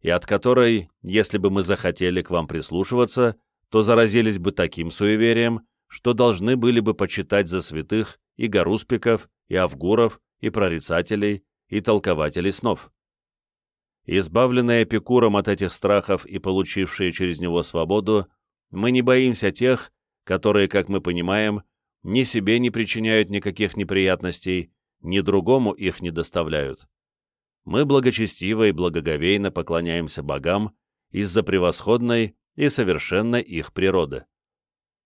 и от которой, если бы мы захотели к вам прислушиваться, то заразились бы таким суеверием, что должны были бы почитать за святых и гаруспиков, и авгуров, и прорицателей, и толкователей снов. Избавленные Эпикуром от этих страхов и получившие через него свободу, мы не боимся тех, которые, как мы понимаем, ни себе не причиняют никаких неприятностей, ни другому их не доставляют мы благочестиво и благоговейно поклоняемся богам из-за превосходной и совершенной их природы.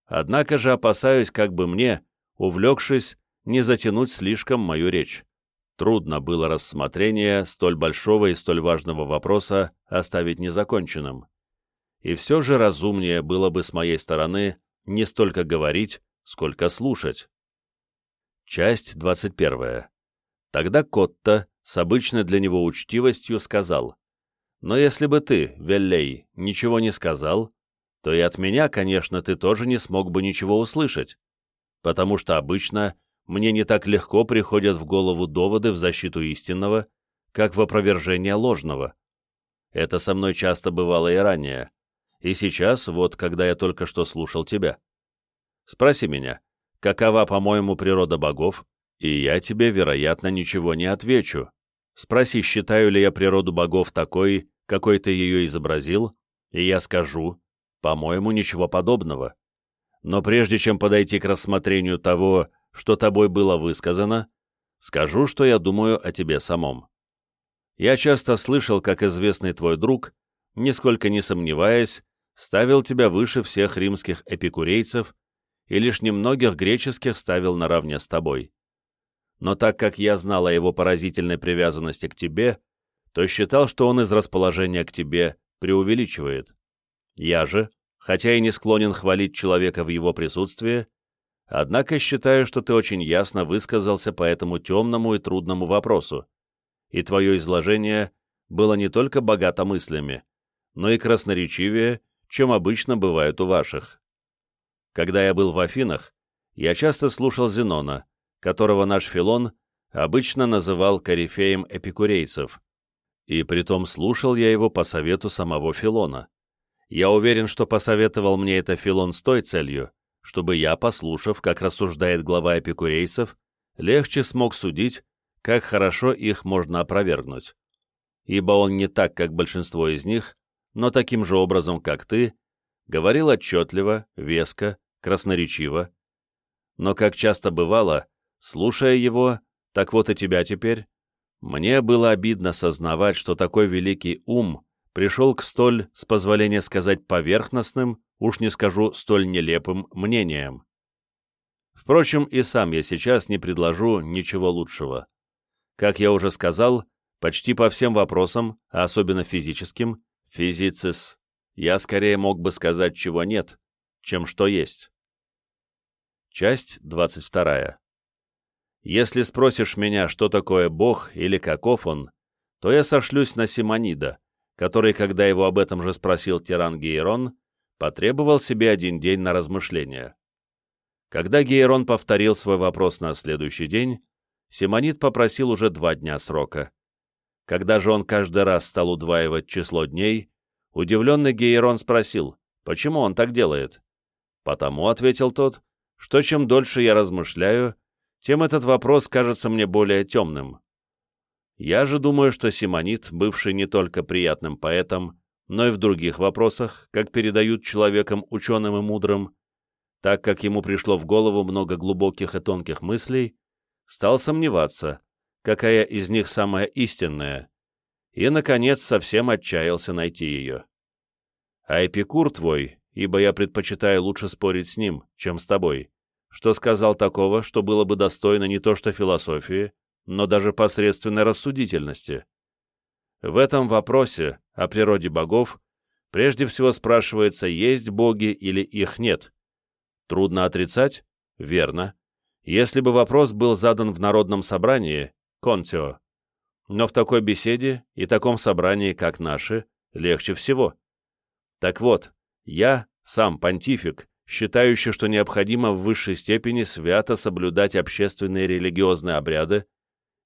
Однако же опасаюсь, как бы мне, увлекшись, не затянуть слишком мою речь. Трудно было рассмотрение столь большого и столь важного вопроса оставить незаконченным. И все же разумнее было бы с моей стороны не столько говорить, сколько слушать. Часть 21. Тогда Котта, с обычной для него учтивостью сказал, «Но если бы ты, Веллей, ничего не сказал, то и от меня, конечно, ты тоже не смог бы ничего услышать, потому что обычно мне не так легко приходят в голову доводы в защиту истинного, как в опровержение ложного. Это со мной часто бывало и ранее, и сейчас, вот когда я только что слушал тебя. Спроси меня, какова, по-моему, природа богов, и я тебе, вероятно, ничего не отвечу, Спроси, считаю ли я природу богов такой, какой ты ее изобразил, и я скажу, по-моему, ничего подобного. Но прежде чем подойти к рассмотрению того, что тобой было высказано, Скажу, что я думаю о тебе самом. Я часто слышал, как известный твой друг, нисколько не сомневаясь, ставил тебя выше всех римских эпикурейцев и лишь немногих греческих ставил наравне с тобой. Но так как я знал о его поразительной привязанности к тебе, то считал, что он из расположения к тебе преувеличивает. Я же, хотя и не склонен хвалить человека в его присутствии, однако считаю, что ты очень ясно высказался по этому темному и трудному вопросу, и твое изложение было не только богато мыслями, но и красноречивее, чем обычно бывает у ваших. Когда я был в Афинах, я часто слушал Зенона, которого наш Филон обычно называл корифеем эпикурейцев, и притом слушал я его по совету самого Филона. Я уверен, что посоветовал мне это Филон с той целью, чтобы я, послушав, как рассуждает глава эпикурейцев, легче смог судить, как хорошо их можно опровергнуть. Ибо он не так, как большинство из них, но таким же образом, как ты, говорил отчетливо, веско, красноречиво. Но, как часто бывало, слушая его, так вот и тебя теперь, мне было обидно сознавать, что такой великий ум пришел к столь, с позволения сказать, поверхностным, уж не скажу, столь нелепым мнениям. Впрочем, и сам я сейчас не предложу ничего лучшего. Как я уже сказал, почти по всем вопросам, а особенно физическим, физицис, я скорее мог бы сказать, чего нет, чем что есть. Часть 22. Если спросишь меня, что такое Бог или каков он, то я сошлюсь на Симонида, который, когда его об этом же спросил тиран Гейрон, потребовал себе один день на размышление. Когда Гейрон повторил свой вопрос на следующий день, Симонид попросил уже два дня срока. Когда же он каждый раз стал удваивать число дней, удивленный Гейрон спросил, почему он так делает. «Потому», — ответил тот, — «что чем дольше я размышляю, тем этот вопрос кажется мне более темным. Я же думаю, что Симонит, бывший не только приятным поэтом, но и в других вопросах, как передают человеком ученым и мудрым, так как ему пришло в голову много глубоких и тонких мыслей, стал сомневаться, какая из них самая истинная, и, наконец, совсем отчаялся найти ее. А Эпикур твой, ибо я предпочитаю лучше спорить с ним, чем с тобой, что сказал такого, что было бы достойно не то что философии, но даже посредственной рассудительности. В этом вопросе о природе богов прежде всего спрашивается, есть боги или их нет. Трудно отрицать? Верно. Если бы вопрос был задан в народном собрании, контио. Но в такой беседе и таком собрании, как наши, легче всего. Так вот, я, сам понтифик, считающий, что необходимо в высшей степени свято соблюдать общественные религиозные обряды,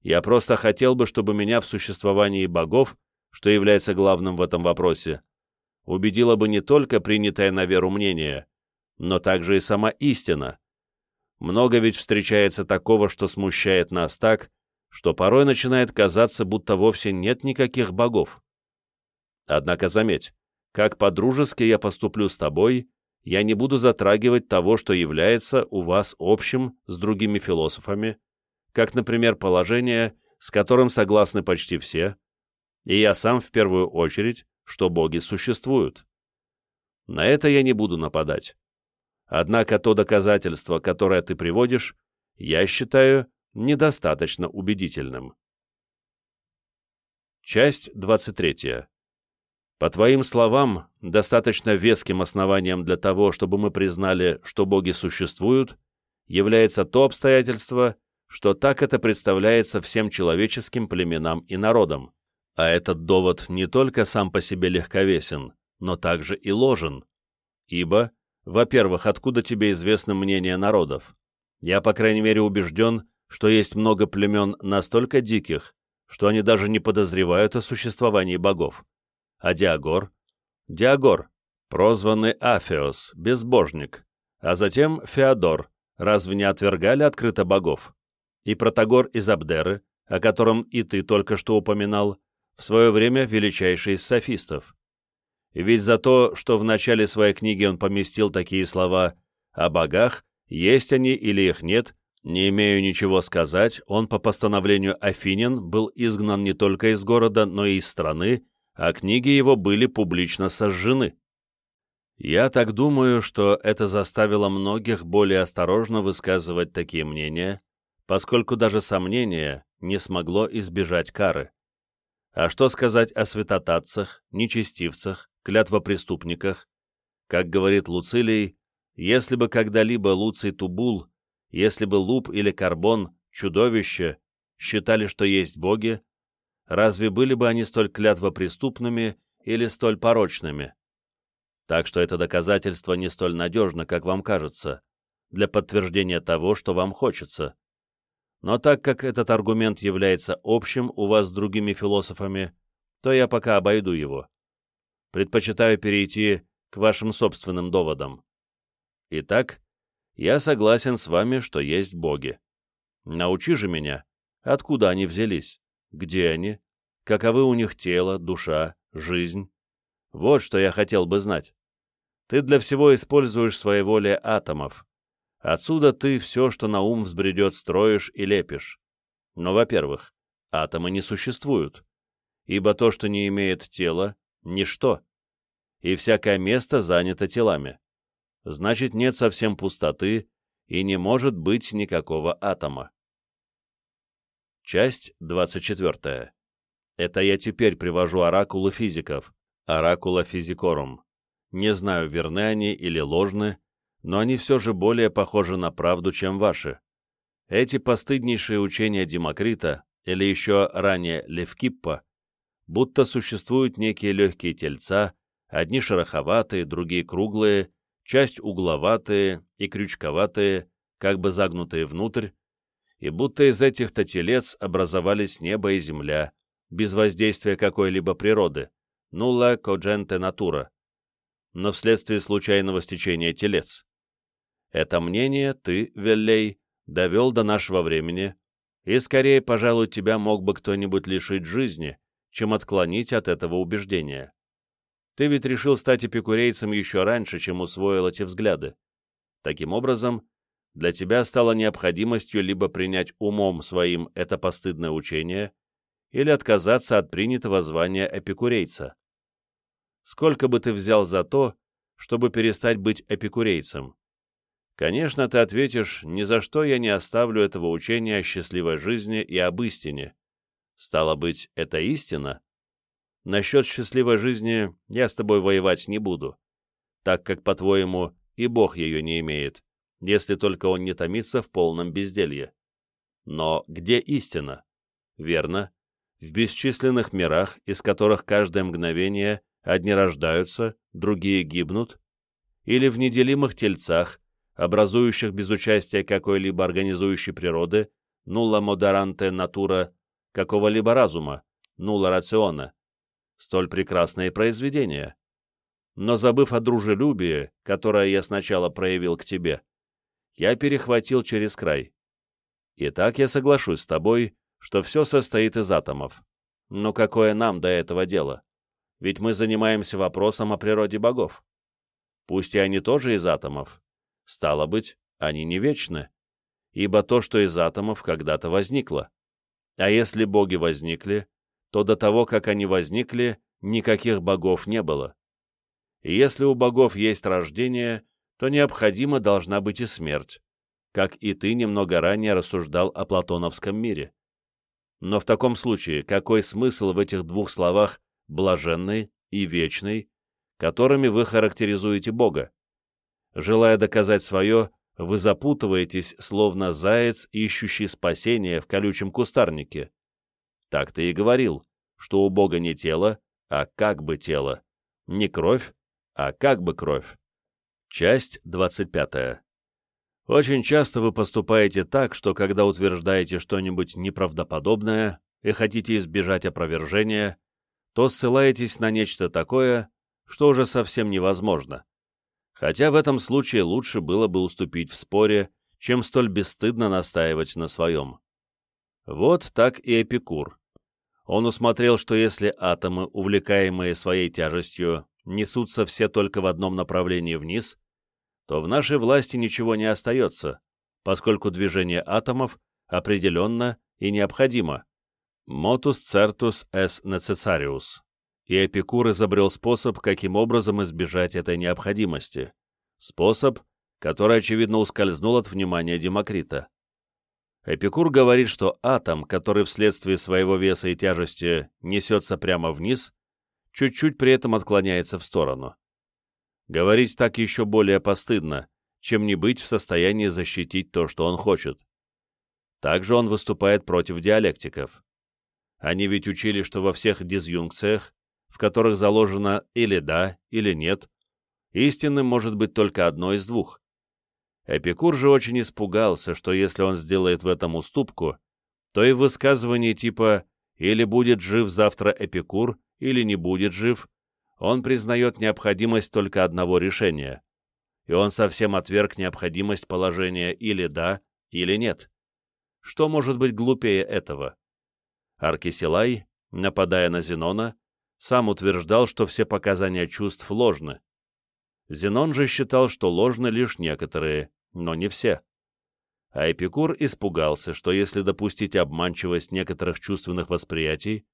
я просто хотел бы, чтобы меня в существовании богов, что является главным в этом вопросе, убедило бы не только принятое на веру мнение, но также и сама истина. Много ведь встречается такого, что смущает нас так, что порой начинает казаться, будто вовсе нет никаких богов. Однако заметь, как по-дружески я поступлю с тобой, я не буду затрагивать того, что является у вас общим с другими философами, как, например, положение, с которым согласны почти все, и я сам в первую очередь, что боги существуют. На это я не буду нападать. Однако то доказательство, которое ты приводишь, я считаю недостаточно убедительным. Часть 23. По твоим словам, достаточно веским основанием для того, чтобы мы признали, что боги существуют, является то обстоятельство, что так это представляется всем человеческим племенам и народам. А этот довод не только сам по себе легковесен, но также и ложен. Ибо, во-первых, откуда тебе известно мнение народов? Я, по крайней мере, убежден, что есть много племен настолько диких, что они даже не подозревают о существовании богов. А Диагор? Диагор, прозванный Афеос, безбожник, а затем Феодор, разве не отвергали открыто богов? И Протагор из Абдеры, о котором и ты только что упоминал, в свое время величайший из софистов. Ведь за то, что в начале своей книги он поместил такие слова «о богах», есть они или их нет, Не имею ничего сказать, он по постановлению Афинин был изгнан не только из города, но и из страны, а книги его были публично сожжены. Я так думаю, что это заставило многих более осторожно высказывать такие мнения, поскольку даже сомнение не смогло избежать кары. А что сказать о святотатцах, нечестивцах, клятвопреступниках? Как говорит Луцилий, если бы когда-либо Луций Тубул, если бы Луп или Карбон, чудовище, считали, что есть боги, разве были бы они столь клятвопреступными или столь порочными? Так что это доказательство не столь надежно, как вам кажется, для подтверждения того, что вам хочется. Но так как этот аргумент является общим у вас с другими философами, то я пока обойду его. Предпочитаю перейти к вашим собственным доводам. Итак, я согласен с вами, что есть боги. Научи же меня, откуда они взялись, где они, каковы у них тело, душа, жизнь. Вот что я хотел бы знать. Ты для всего используешь своеволие атомов, Отсюда ты все, что на ум взбредет, строишь и лепишь. Но, во-первых, атомы не существуют, ибо то, что не имеет тела, — ничто, и всякое место занято телами. Значит, нет совсем пустоты, и не может быть никакого атома. Часть 24. Это я теперь привожу оракулы физиков, оракула физикорум. Не знаю, верны они или ложны, но они все же более похожи на правду, чем ваши. Эти постыднейшие учения Демокрита, или еще ранее Левкиппа, будто существуют некие легкие тельца, одни шероховатые, другие круглые, часть угловатые и крючковатые, как бы загнутые внутрь, и будто из этих-то телец образовались небо и земля, без воздействия какой-либо природы, нула кодженте натура, но вследствие случайного стечения телец. Это мнение ты, Веллей, довел до нашего времени, и скорее, пожалуй, тебя мог бы кто-нибудь лишить жизни, чем отклонить от этого убеждения. Ты ведь решил стать эпикурейцем еще раньше, чем усвоил эти взгляды. Таким образом, для тебя стало необходимостью либо принять умом своим это постыдное учение, или отказаться от принятого звания эпикурейца. Сколько бы ты взял за то, чтобы перестать быть эпикурейцем? Конечно, ты ответишь, ни за что я не оставлю этого учения о счастливой жизни и об истине. Стало быть, это истина? Насчет счастливой жизни я с тобой воевать не буду, так как, по-твоему, и Бог ее не имеет, если только он не томится в полном безделье. Но где истина? Верно, в бесчисленных мирах, из которых каждое мгновение одни рождаются, другие гибнут, или в неделимых тельцах, образующих без участия какой-либо организующей природы, нула модеранте натура, какого-либо разума, нула рациона. Столь прекрасное произведение. Но забыв о дружелюбии, которое я сначала проявил к тебе, я перехватил через край. Итак, я соглашусь с тобой, что все состоит из атомов. Но какое нам до этого дело? Ведь мы занимаемся вопросом о природе богов. Пусть и они тоже из атомов, Стало быть, они не вечны, ибо то, что из атомов когда-то возникло. А если боги возникли, то до того, как они возникли, никаких богов не было. И если у богов есть рождение, то необходимо должна быть и смерть, как и ты немного ранее рассуждал о платоновском мире. Но в таком случае какой смысл в этих двух словах «блаженный» и «вечный», которыми вы характеризуете Бога? Желая доказать свое, вы запутываетесь, словно заяц, ищущий спасения в колючем кустарнике. Так ты и говорил, что у Бога не тело, а как бы тело. Не кровь, а как бы кровь. Часть 25. Очень часто вы поступаете так, что когда утверждаете что-нибудь неправдоподобное и хотите избежать опровержения, то ссылаетесь на нечто такое, что уже совсем невозможно хотя в этом случае лучше было бы уступить в споре, чем столь бесстыдно настаивать на своем. Вот так и Эпикур. Он усмотрел, что если атомы, увлекаемые своей тяжестью, несутся все только в одном направлении вниз, то в нашей власти ничего не остается, поскольку движение атомов определенно и необходимо. Motus certus es necessarius. И Эпикур изобрел способ, каким образом избежать этой необходимости. Способ, который, очевидно, ускользнул от внимания Демокрита. Эпикур говорит, что атом, который вследствие своего веса и тяжести несется прямо вниз, чуть-чуть при этом отклоняется в сторону. Говорить так еще более постыдно, чем не быть в состоянии защитить то, что он хочет. Также он выступает против диалектиков. Они ведь учили, что во всех дизъюнкциях, в которых заложено или да, или нет, истинным может быть только одно из двух. Эпикур же очень испугался, что если он сделает в этом уступку, то и в высказывании типа «или будет жив завтра Эпикур, или не будет жив», он признает необходимость только одного решения, и он совсем отверг необходимость положения или да, или нет. Что может быть глупее этого? Аркисилай, нападая на Зенона, сам утверждал, что все показания чувств ложны. Зенон же считал, что ложны лишь некоторые, но не все. А Эпикур испугался, что если допустить обманчивость некоторых чувственных восприятий,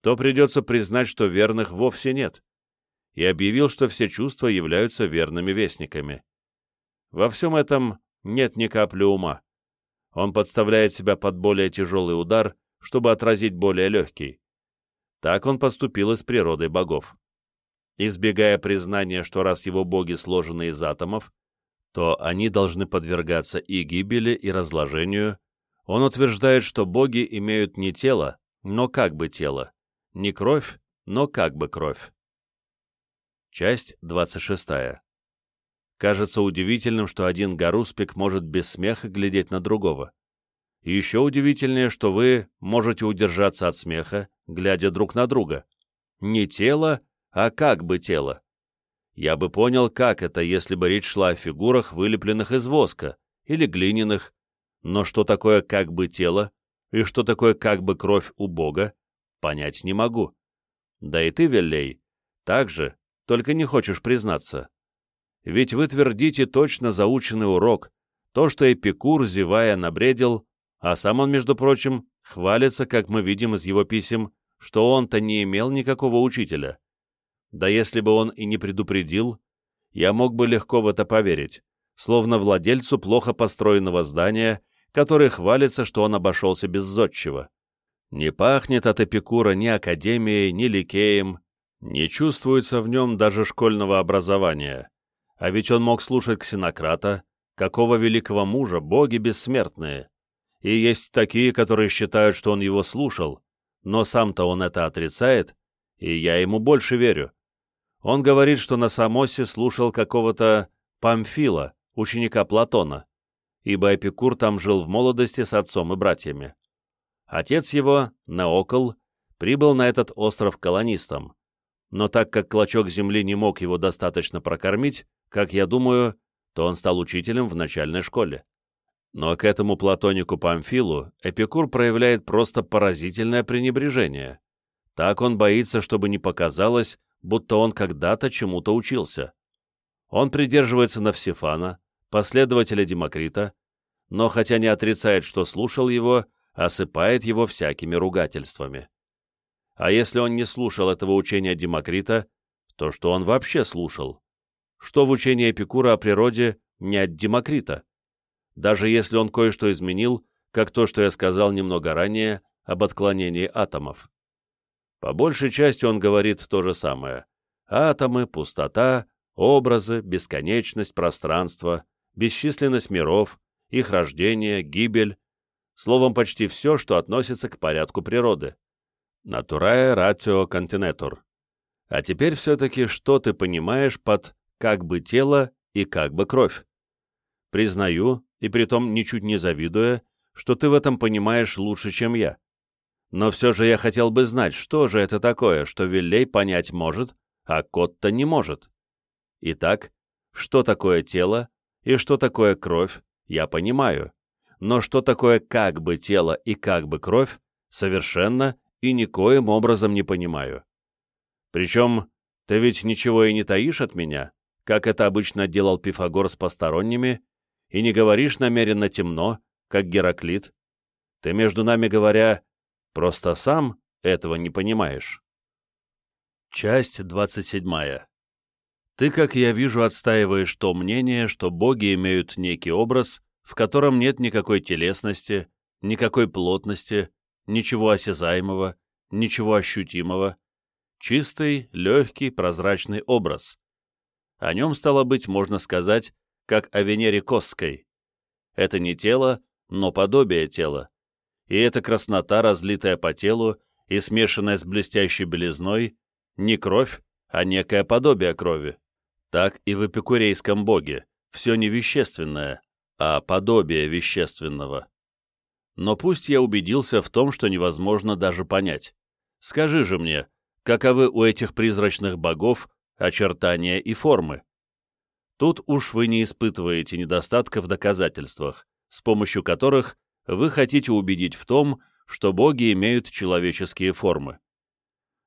то придется признать, что верных вовсе нет, и объявил, что все чувства являются верными вестниками. Во всем этом нет ни капли ума. Он подставляет себя под более тяжелый удар, чтобы отразить более легкий. Так он поступил и с природой богов. Избегая признания, что раз его боги сложены из атомов, то они должны подвергаться и гибели, и разложению, он утверждает, что боги имеют не тело, но как бы тело, не кровь, но как бы кровь. Часть 26. Кажется удивительным, что один гаруспик может без смеха глядеть на другого. И еще удивительнее, что вы можете удержаться от смеха, глядя друг на друга. Не тело, а как бы тело. Я бы понял, как это, если бы речь шла о фигурах, вылепленных из воска или глиняных, но что такое как бы тело и что такое как бы кровь у Бога, понять не могу. Да и ты, Веллей, так же, только не хочешь признаться. Ведь вы твердите точно заученный урок, то, что Эпикур, зевая, набредил, а сам он, между прочим, хвалится, как мы видим из его писем, что он-то не имел никакого учителя. Да если бы он и не предупредил, я мог бы легко в это поверить, словно владельцу плохо построенного здания, который хвалится, что он обошелся без зодчего. Не пахнет от Эпикура ни академией, ни ликеем, не чувствуется в нем даже школьного образования. А ведь он мог слушать ксенократа, какого великого мужа, боги бессмертные. И есть такие, которые считают, что он его слушал, но сам-то он это отрицает, и я ему больше верю. Он говорит, что на Самосе слушал какого-то Памфила, ученика Платона, ибо Эпикур там жил в молодости с отцом и братьями. Отец его, Неокол, прибыл на этот остров колонистом, но так как клочок земли не мог его достаточно прокормить, как я думаю, то он стал учителем в начальной школе. Но к этому платонику Памфилу Эпикур проявляет просто поразительное пренебрежение. Так он боится, чтобы не показалось, будто он когда-то чему-то учился. Он придерживается Навсифана, последователя Демокрита, но хотя не отрицает, что слушал его, осыпает его всякими ругательствами. А если он не слушал этого учения Демокрита, то что он вообще слушал? Что в учении Эпикура о природе не от Демокрита? Даже если он кое-что изменил, как то, что я сказал немного ранее об отклонении атомов. По большей части он говорит то же самое. Атомы, пустота, образы, бесконечность, пространство, бесчисленность миров, их рождение, гибель, словом, почти все, что относится к порядку природы. Натурая ратио континетур. А теперь все-таки что ты понимаешь под «как бы тело» и «как бы кровь»? Признаю, и притом ничуть не завидуя, что ты в этом понимаешь лучше, чем я. Но все же я хотел бы знать, что же это такое, что Виллей понять может, а Котта не может. Итак, что такое тело и что такое кровь, я понимаю. Но что такое как бы тело и как бы кровь, совершенно и никоим образом не понимаю. Причем ты ведь ничего и не таишь от меня, как это обычно делал Пифагор с посторонними, и не говоришь намеренно темно, как Гераклит. Ты, между нами говоря, просто сам этого не понимаешь. Часть 27. Ты, как я вижу, отстаиваешь то мнение, что боги имеют некий образ, в котором нет никакой телесности, никакой плотности, ничего осязаемого, ничего ощутимого, чистый, легкий, прозрачный образ. О нем, стало быть, можно сказать, как о Венере Косской. Это не тело, но подобие тела. И эта краснота, разлитая по телу и смешанная с блестящей белизной, не кровь, а некое подобие крови. Так и в эпикурейском боге, все не вещественное, а подобие вещественного. Но пусть я убедился в том, что невозможно даже понять. Скажи же мне, каковы у этих призрачных богов очертания и формы? Тут уж вы не испытываете недостатка в доказательствах, с помощью которых вы хотите убедить в том, что боги имеют человеческие формы.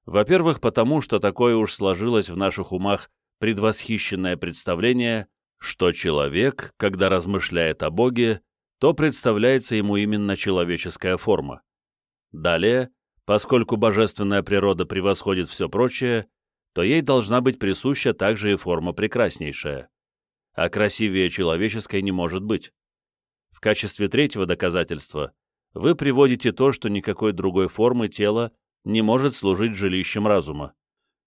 Во-первых, потому что такое уж сложилось в наших умах предвосхищенное представление, что человек, когда размышляет о Боге, то представляется ему именно человеческая форма. Далее, поскольку божественная природа превосходит все прочее, то ей должна быть присуща также и форма прекраснейшая. А красивее человеческой не может быть. В качестве третьего доказательства вы приводите то, что никакой другой формы тела не может служить жилищем разума.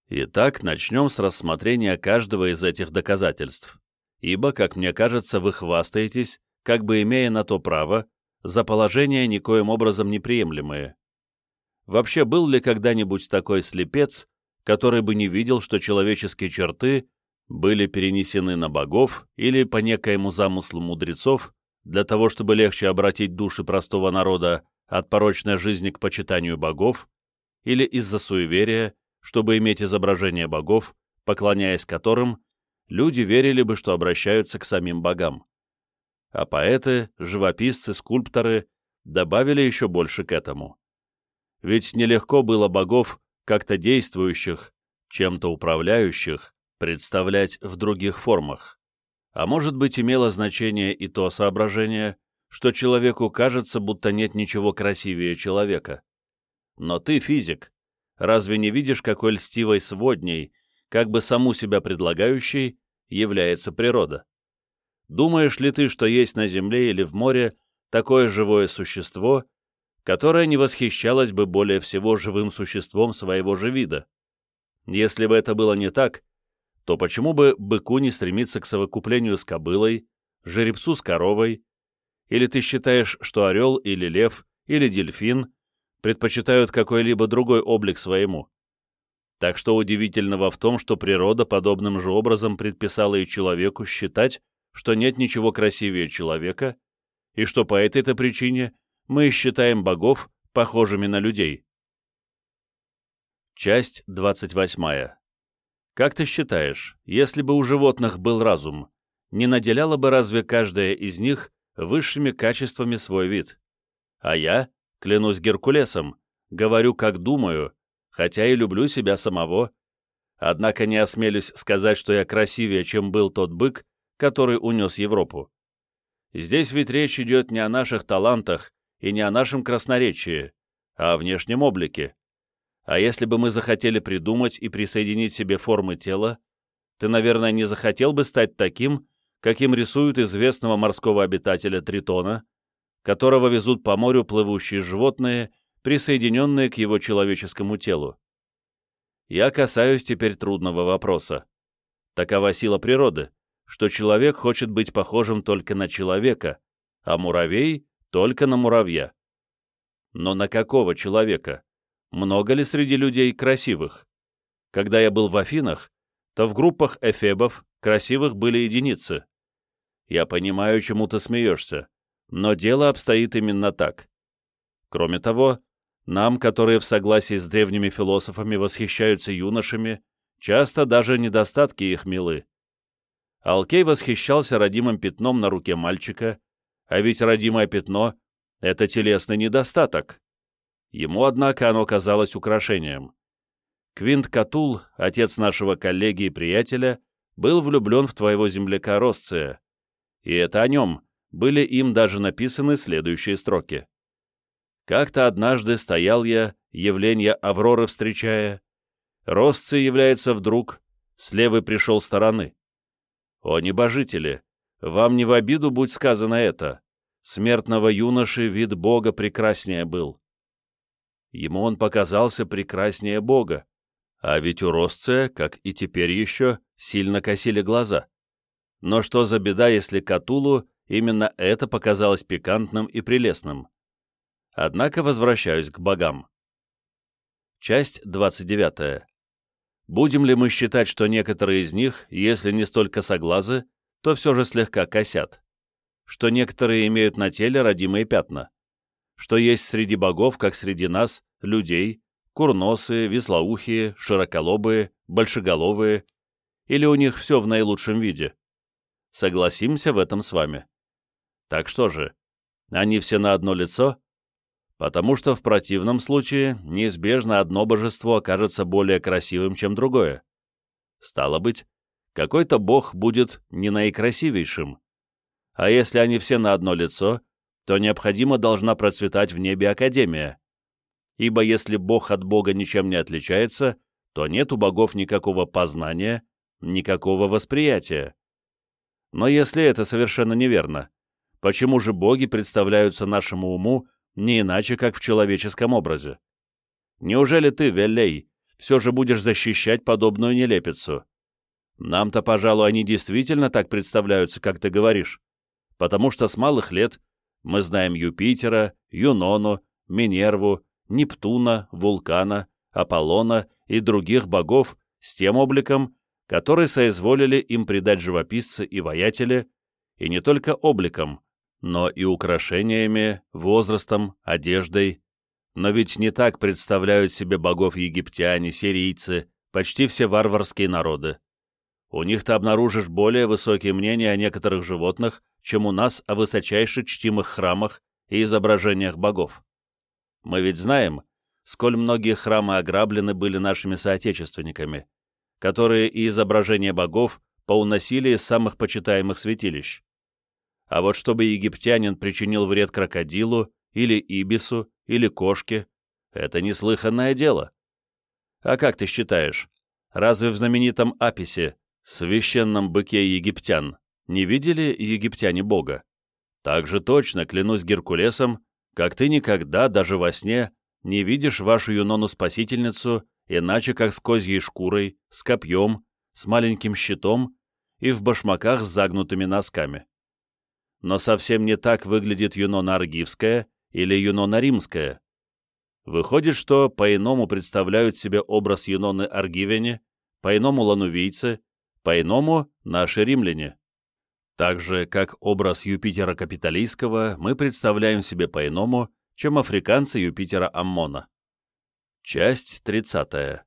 Итак, начнем с рассмотрения каждого из этих доказательств, ибо, как мне кажется, вы хвастаетесь, как бы имея на то право, за положения никоим образом неприемлемые. Вообще, был ли когда-нибудь такой слепец, который бы не видел, что человеческие черты были перенесены на богов или по некоему замыслу мудрецов для того, чтобы легче обратить души простого народа от порочной жизни к почитанию богов, или из-за суеверия, чтобы иметь изображение богов, поклоняясь которым, люди верили бы, что обращаются к самим богам. А поэты, живописцы, скульпторы добавили еще больше к этому. Ведь нелегко было богов, как-то действующих, чем-то управляющих, представлять в других формах. А может быть, имело значение и то соображение, что человеку кажется, будто нет ничего красивее человека. Но ты, физик, разве не видишь, какой льстивой сводней, как бы саму себя предлагающей, является природа? Думаешь ли ты, что есть на земле или в море такое живое существо, которое не восхищалось бы более всего живым существом своего же вида? Если бы это было не так, то почему бы быку не стремиться к совокуплению с кобылой, жеребцу с коровой? Или ты считаешь, что орел или лев или дельфин предпочитают какой-либо другой облик своему? Так что удивительного в том, что природа подобным же образом предписала и человеку считать, что нет ничего красивее человека, и что по этой-то причине мы считаем богов похожими на людей. Часть 28. Как ты считаешь, если бы у животных был разум, не наделяла бы разве каждая из них высшими качествами свой вид? А я, клянусь Геркулесом, говорю, как думаю, хотя и люблю себя самого, однако не осмелюсь сказать, что я красивее, чем был тот бык, который унес Европу. Здесь ведь речь идет не о наших талантах и не о нашем красноречии, а о внешнем облике. А если бы мы захотели придумать и присоединить себе формы тела, ты, наверное, не захотел бы стать таким, каким рисуют известного морского обитателя Тритона, которого везут по морю плывущие животные, присоединенные к его человеческому телу. Я касаюсь теперь трудного вопроса. Такова сила природы, что человек хочет быть похожим только на человека, а муравей — только на муравья. Но на какого человека? Много ли среди людей красивых? Когда я был в Афинах, то в группах эфебов красивых были единицы. Я понимаю, чему ты смеешься, но дело обстоит именно так. Кроме того, нам, которые в согласии с древними философами восхищаются юношами, часто даже недостатки их милы. Алкей восхищался родимым пятном на руке мальчика, а ведь родимое пятно — это телесный недостаток. Ему, однако, оно казалось украшением. Квинт Катул, отец нашего коллеги и приятеля, был влюблен в твоего земляка Росция, и это о нем, были им даже написаны следующие строки. «Как-то однажды стоял я, явление Авроры встречая, Росцы является вдруг, с левой пришел стороны. О, небожители, вам не в обиду будь сказано это, смертного юноши вид Бога прекраснее был. Ему он показался прекраснее Бога, а ведь у Росция, как и теперь еще, сильно косили глаза. Но что за беда, если Катулу именно это показалось пикантным и прелестным? Однако возвращаюсь к богам. Часть 29. Будем ли мы считать, что некоторые из них, если не столько соглазы, то все же слегка косят? Что некоторые имеют на теле родимые пятна? Что есть среди богов, как среди нас, людей, курносые, веслоухие, широколобые, большеголовые, или у них все в наилучшем виде? Согласимся в этом с вами. Так что же, они все на одно лицо? Потому что в противном случае неизбежно одно божество окажется более красивым, чем другое. Стало быть, какой-то бог будет не наикрасивейшим. А если они все на одно лицо, то необходимо должна процветать в небе Академия. Ибо если бог от бога ничем не отличается, то нет у богов никакого познания, никакого восприятия. Но если это совершенно неверно, почему же боги представляются нашему уму не иначе, как в человеческом образе. Неужели ты, Веллей, все же будешь защищать подобную нелепицу? Нам-то, пожалуй, они действительно так представляются, как ты говоришь, потому что с малых лет мы знаем Юпитера, Юнону, Минерву, Нептуна, Вулкана, Аполлона и других богов с тем обликом, который соизволили им придать живописцы и воятели, и не только обликом, но и украшениями, возрастом, одеждой. Но ведь не так представляют себе богов египтяне, сирийцы, почти все варварские народы. У них ты обнаружишь более высокие мнения о некоторых животных, чем у нас о высочайше чтимых храмах и изображениях богов. Мы ведь знаем, сколь многие храмы ограблены были нашими соотечественниками, которые и изображения богов поуносили из самых почитаемых святилищ. А вот чтобы египтянин причинил вред крокодилу, или ибису, или кошке, это неслыханное дело. А как ты считаешь, разве в знаменитом Аписе, священном быке египтян, не видели египтяне Бога? Так же точно, клянусь Геркулесом, как ты никогда, даже во сне, не видишь вашу Юнону-спасительницу иначе как с козьей шкурой, с копьем, с маленьким щитом и в башмаках с загнутыми носками но совсем не так выглядит Юнона Аргивская или Юнона Римская. Выходит, что по-иному представляют себе образ Юноны Аргивяне, по-иному ланувийцы, по-иному наши римляне. Так же, как образ Юпитера Капитолийского мы представляем себе по-иному, чем африканцы Юпитера Аммона. Часть 30.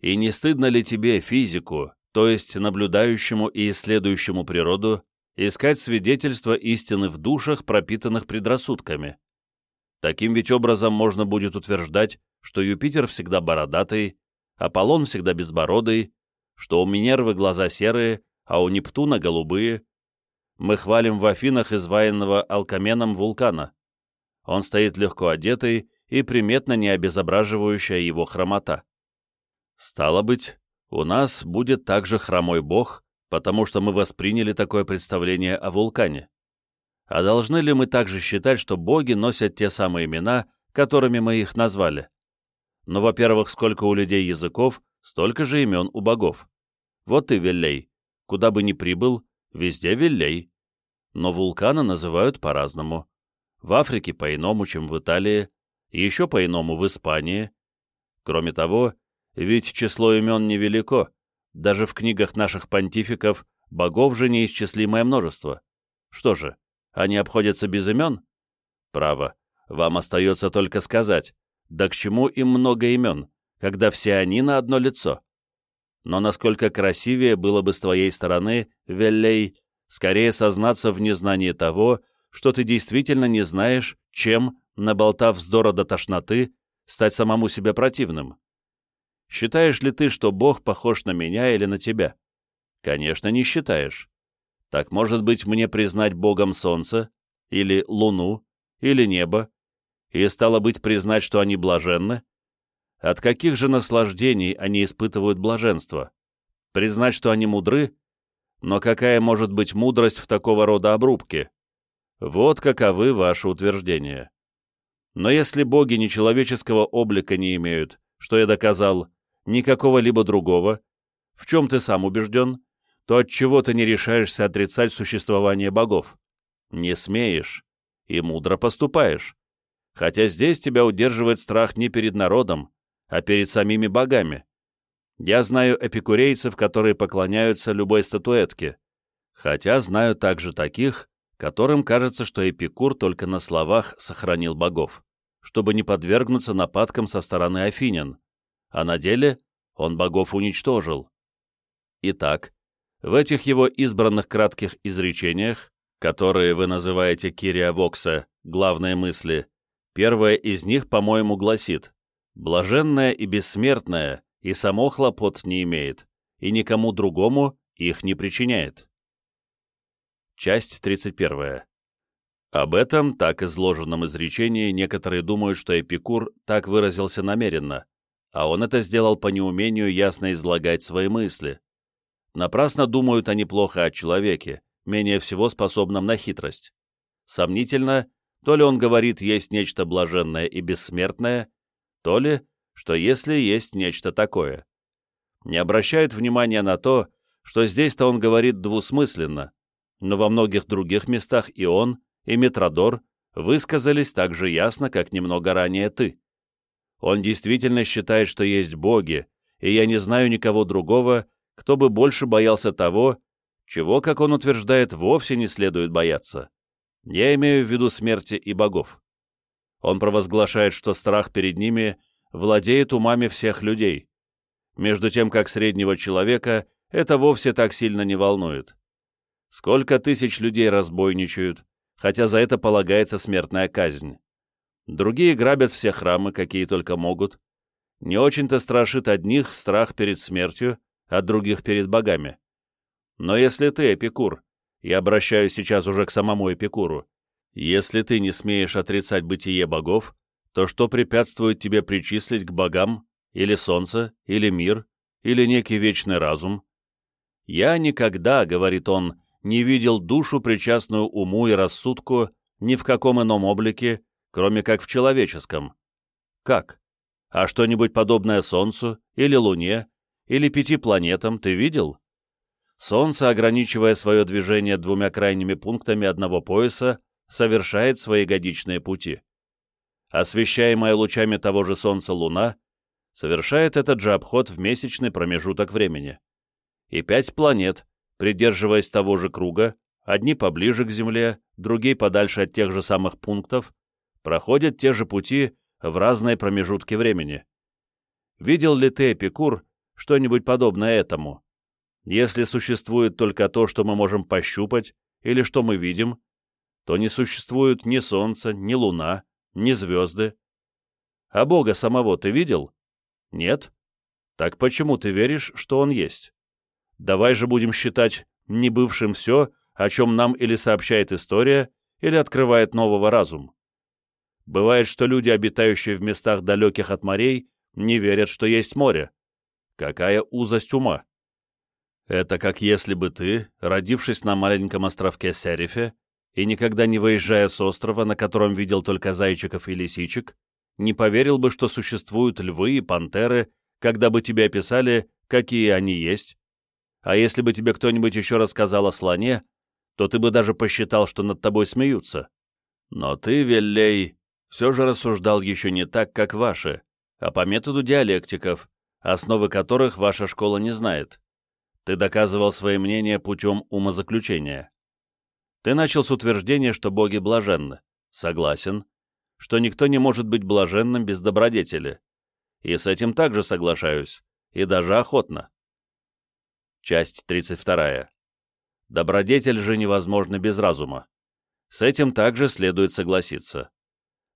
И не стыдно ли тебе, физику, то есть наблюдающему и исследующему природу, искать свидетельства истины в душах, пропитанных предрассудками. Таким ведь образом можно будет утверждать, что Юпитер всегда бородатый, Аполлон всегда безбородый, что у Минервы глаза серые, а у Нептуна голубые. Мы хвалим в Афинах изваянного алкаменом вулкана. Он стоит легко одетый и приметно не обезображивающая его хромота. Стало быть, у нас будет также хромой бог, потому что мы восприняли такое представление о вулкане. А должны ли мы также считать, что боги носят те самые имена, которыми мы их назвали? Но, во-первых, сколько у людей языков, столько же имен у богов. Вот и Веллей. Куда бы ни прибыл, везде Веллей. Но вулканы называют по-разному. В Африке по-иному, чем в Италии, и еще по-иному в Испании. Кроме того, ведь число имен невелико, даже в книгах наших понтификов богов же неисчислимое множество. Что же, они обходятся без имен? Право, вам остается только сказать, да к чему им много имен, когда все они на одно лицо? Но насколько красивее было бы с твоей стороны, Веллей, скорее сознаться в незнании того, что ты действительно не знаешь, чем, наболтав вздора до тошноты, стать самому себе противным. Считаешь ли ты, что Бог похож на меня или на тебя? Конечно, не считаешь. Так, может быть, мне признать Богом солнце, или луну, или небо, и стало быть признать, что они блаженны? От каких же наслаждений они испытывают блаженство? Признать, что они мудры? Но какая может быть мудрость в такого рода обрубке? Вот каковы ваши утверждения. Но если боги нечеловеческого облика не имеют, что я доказал, никакого либо другого, в чем ты сам убежден, то от чего ты не решаешься отрицать существование богов? Не смеешь и мудро поступаешь. Хотя здесь тебя удерживает страх не перед народом, а перед самими богами. Я знаю эпикурейцев, которые поклоняются любой статуэтке, хотя знаю также таких, которым кажется, что Эпикур только на словах сохранил богов, чтобы не подвергнуться нападкам со стороны афинян, а на деле он богов уничтожил. Итак, в этих его избранных кратких изречениях, которые вы называете Кирия Вокса, главные мысли, первая из них, по-моему, гласит «Блаженная и бессмертная и само хлопот не имеет, и никому другому их не причиняет». Часть 31. Об этом, так изложенном изречении, некоторые думают, что Эпикур так выразился намеренно, а он это сделал по неумению ясно излагать свои мысли. Напрасно думают они плохо о человеке, менее всего способном на хитрость. Сомнительно, то ли он говорит, есть нечто блаженное и бессмертное, то ли, что если есть нечто такое. Не обращают внимания на то, что здесь-то он говорит двусмысленно, но во многих других местах и он, и Метродор высказались так же ясно, как немного ранее ты. Он действительно считает, что есть боги, и я не знаю никого другого, кто бы больше боялся того, чего, как он утверждает, вовсе не следует бояться. Я имею в виду смерти и богов. Он провозглашает, что страх перед ними владеет умами всех людей, между тем как среднего человека это вовсе так сильно не волнует. Сколько тысяч людей разбойничают, хотя за это полагается смертная казнь. Другие грабят все храмы, какие только могут. Не очень-то страшит одних страх перед смертью, а других перед богами. Но если ты, Эпикур, я обращаюсь сейчас уже к самому Эпикуру, если ты не смеешь отрицать бытие богов, то что препятствует тебе причислить к богам или солнце, или мир, или некий вечный разум? «Я никогда, — говорит он, — не видел душу, причастную уму и рассудку, ни в каком ином облике, кроме как в человеческом. Как? А что-нибудь подобное Солнцу, или Луне, или пяти планетам ты видел? Солнце, ограничивая свое движение двумя крайними пунктами одного пояса, совершает свои годичные пути. Освещаемая лучами того же Солнца Луна совершает этот же обход в месячный промежуток времени. И пять планет, придерживаясь того же круга, одни поближе к Земле, другие подальше от тех же самых пунктов, проходят те же пути в разные промежутки времени. Видел ли ты, Эпикур, что-нибудь подобное этому? Если существует только то, что мы можем пощупать, или что мы видим, то не существует ни Солнца, ни Луна, ни звезды. А Бога самого ты видел? Нет? Так почему ты веришь, что Он есть? Давай же будем считать небывшим все, о чем нам или сообщает история, или открывает нового разум. Бывает, что люди, обитающие в местах далеких от морей, не верят, что есть море. Какая узость ума! Это как если бы ты, родившись на маленьком островке Серифе и никогда не выезжая с острова, на котором видел только зайчиков и лисичек, не поверил бы, что существуют львы и пантеры, когда бы тебе описали, какие они есть. А если бы тебе кто-нибудь еще рассказал о слоне, то ты бы даже посчитал, что над тобой смеются. Но ты, Веллей, все же рассуждал еще не так, как ваши, а по методу диалектиков, основы которых ваша школа не знает. Ты доказывал свои мнения путем умозаключения. Ты начал с утверждения, что боги блаженны. Согласен. Что никто не может быть блаженным без добродетели. И с этим также соглашаюсь, и даже охотно. Часть 32. Добродетель же невозможна без разума. С этим также следует согласиться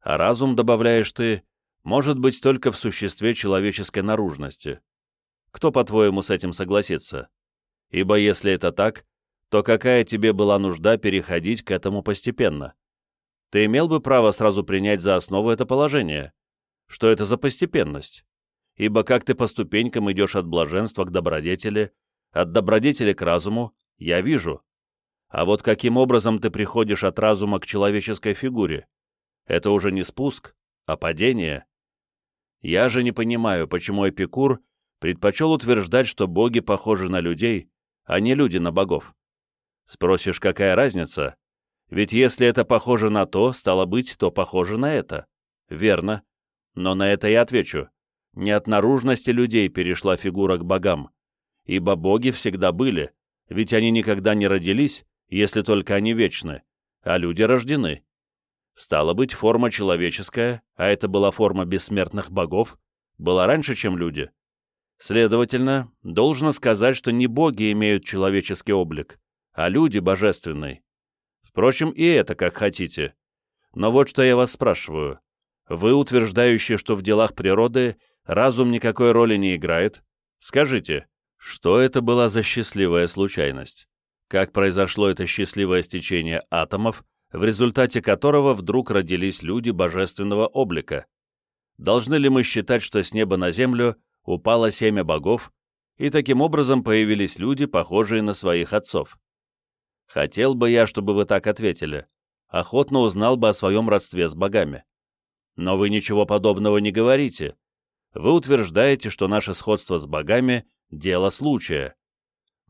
а разум, добавляешь ты, может быть только в существе человеческой наружности. Кто, по-твоему, с этим согласится? Ибо если это так, то какая тебе была нужда переходить к этому постепенно? ты имел бы право сразу принять за основу это положение, что это за постепенность. Ибо как ты по ступенькам идешь от блаженства к добродетели, от добродетели к разуму, я вижу. А вот каким образом ты приходишь от разума к человеческой фигуре? Это уже не спуск, а падение. Я же не понимаю, почему Эпикур предпочел утверждать, что боги похожи на людей, а не люди на богов. Спросишь, какая разница? Ведь если это похоже на то, стало быть, то похоже на это. Верно. Но на это я отвечу. Не от наружности людей перешла фигура к богам, ибо боги всегда были, ведь они никогда не родились, если только они вечны, а люди рождены. Стало быть, форма человеческая, а это была форма бессмертных богов, была раньше, чем люди. Следовательно, должно сказать, что не боги имеют человеческий облик, а люди божественный. Впрочем, и это как хотите. Но вот что я вас спрашиваю. Вы, утверждающие, что в делах природы разум никакой роли не играет, скажите, что это была за счастливая случайность? Как произошло это счастливое стечение атомов, в результате которого вдруг родились люди божественного облика? Должны ли мы считать, что с неба на землю упало семя богов, и таким образом появились люди, похожие на своих отцов? Хотел бы я, чтобы вы так ответили. Охотно узнал бы о своем родстве с богами. Но вы ничего подобного не говорите. Вы утверждаете, что наше сходство с богами — дело случая.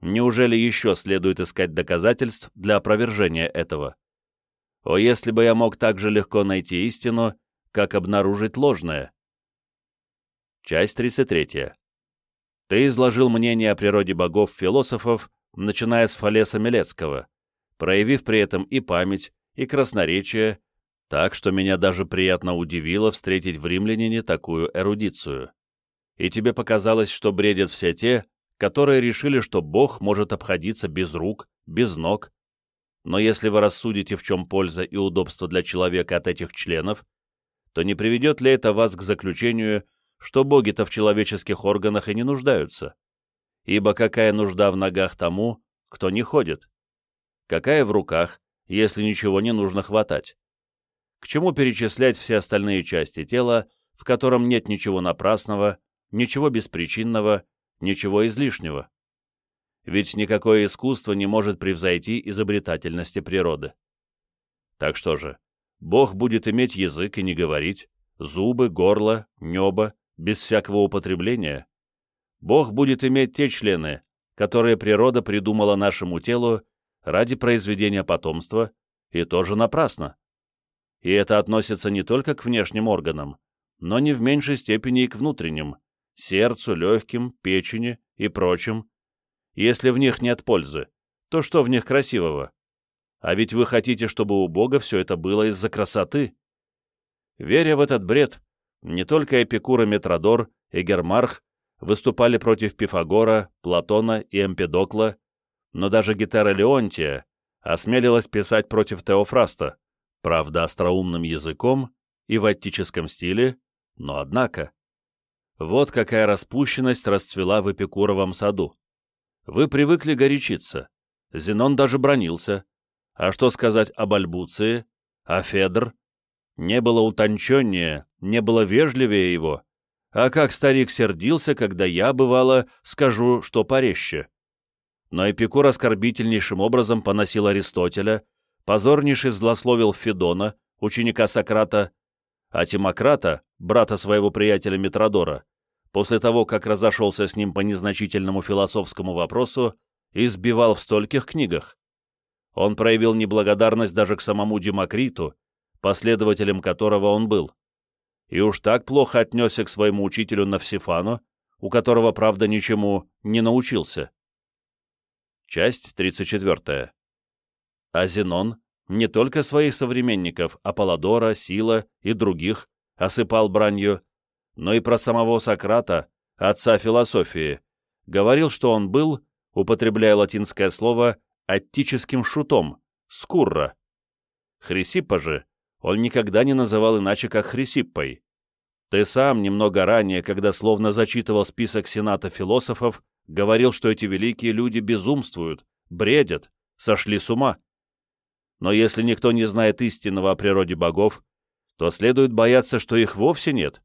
Неужели еще следует искать доказательств для опровержения этого? О, если бы я мог так же легко найти истину, как обнаружить ложное. Часть 33. Ты изложил мнение о природе богов-философов, начиная с Фалеса Милецкого, проявив при этом и память, и красноречие, так что меня даже приятно удивило встретить в римлянине такую эрудицию. И тебе показалось, что бредят все те, которые решили, что Бог может обходиться без рук, без ног. Но если вы рассудите, в чем польза и удобство для человека от этих членов, то не приведет ли это вас к заключению, что боги-то в человеческих органах и не нуждаются? Ибо какая нужда в ногах тому, кто не ходит? Какая в руках, если ничего не нужно хватать? К чему перечислять все остальные части тела, в котором нет ничего напрасного, ничего беспричинного, ничего излишнего? Ведь никакое искусство не может превзойти изобретательности природы. Так что же, Бог будет иметь язык и не говорить, зубы, горло, небо, без всякого употребления. Бог будет иметь те члены, которые природа придумала нашему телу ради произведения потомства, и тоже напрасно. И это относится не только к внешним органам, но не в меньшей степени и к внутренним, сердцу, легким, печени и прочим. Если в них нет пользы, то что в них красивого? А ведь вы хотите, чтобы у Бога все это было из-за красоты. Веря в этот бред, не только Эпикур и Метродор и Гермарх выступали против Пифагора, Платона и Эмпедокла, но даже Гетера Леонтия осмелилась писать против Теофраста, правда, остроумным языком и в аттическом стиле, но однако. Вот какая распущенность расцвела в Эпикуровом саду. Вы привыкли горячиться. Зенон даже бронился. А что сказать об Альбуции? А Федор? Не было утонченнее, не было вежливее его. А как старик сердился, когда я, бывало, скажу, что порезче. Но Эпикур оскорбительнейшим образом поносил Аристотеля, позорнейший злословил Федона, ученика Сократа, а Тимократа, брата своего приятеля Метродора, после того, как разошелся с ним по незначительному философскому вопросу, избивал в стольких книгах. Он проявил неблагодарность даже к самому Демокриту, последователем которого он был. И уж так плохо отнесся к своему учителю Навсифану, у которого, правда, ничему не научился. Часть 34. А Зенон не только своих современников, Аполлодора, Сила и других, осыпал бранью, но и про самого Сократа, отца философии, говорил, что он был, употребляя латинское слово, аттическим шутом, скурра. Хрисиппа же он никогда не называл иначе, как Хрисиппой. Ты сам немного ранее, когда словно зачитывал список сената философов, говорил, что эти великие люди безумствуют, бредят, сошли с ума. Но если никто не знает истинного о природе богов, то следует бояться, что их вовсе нет,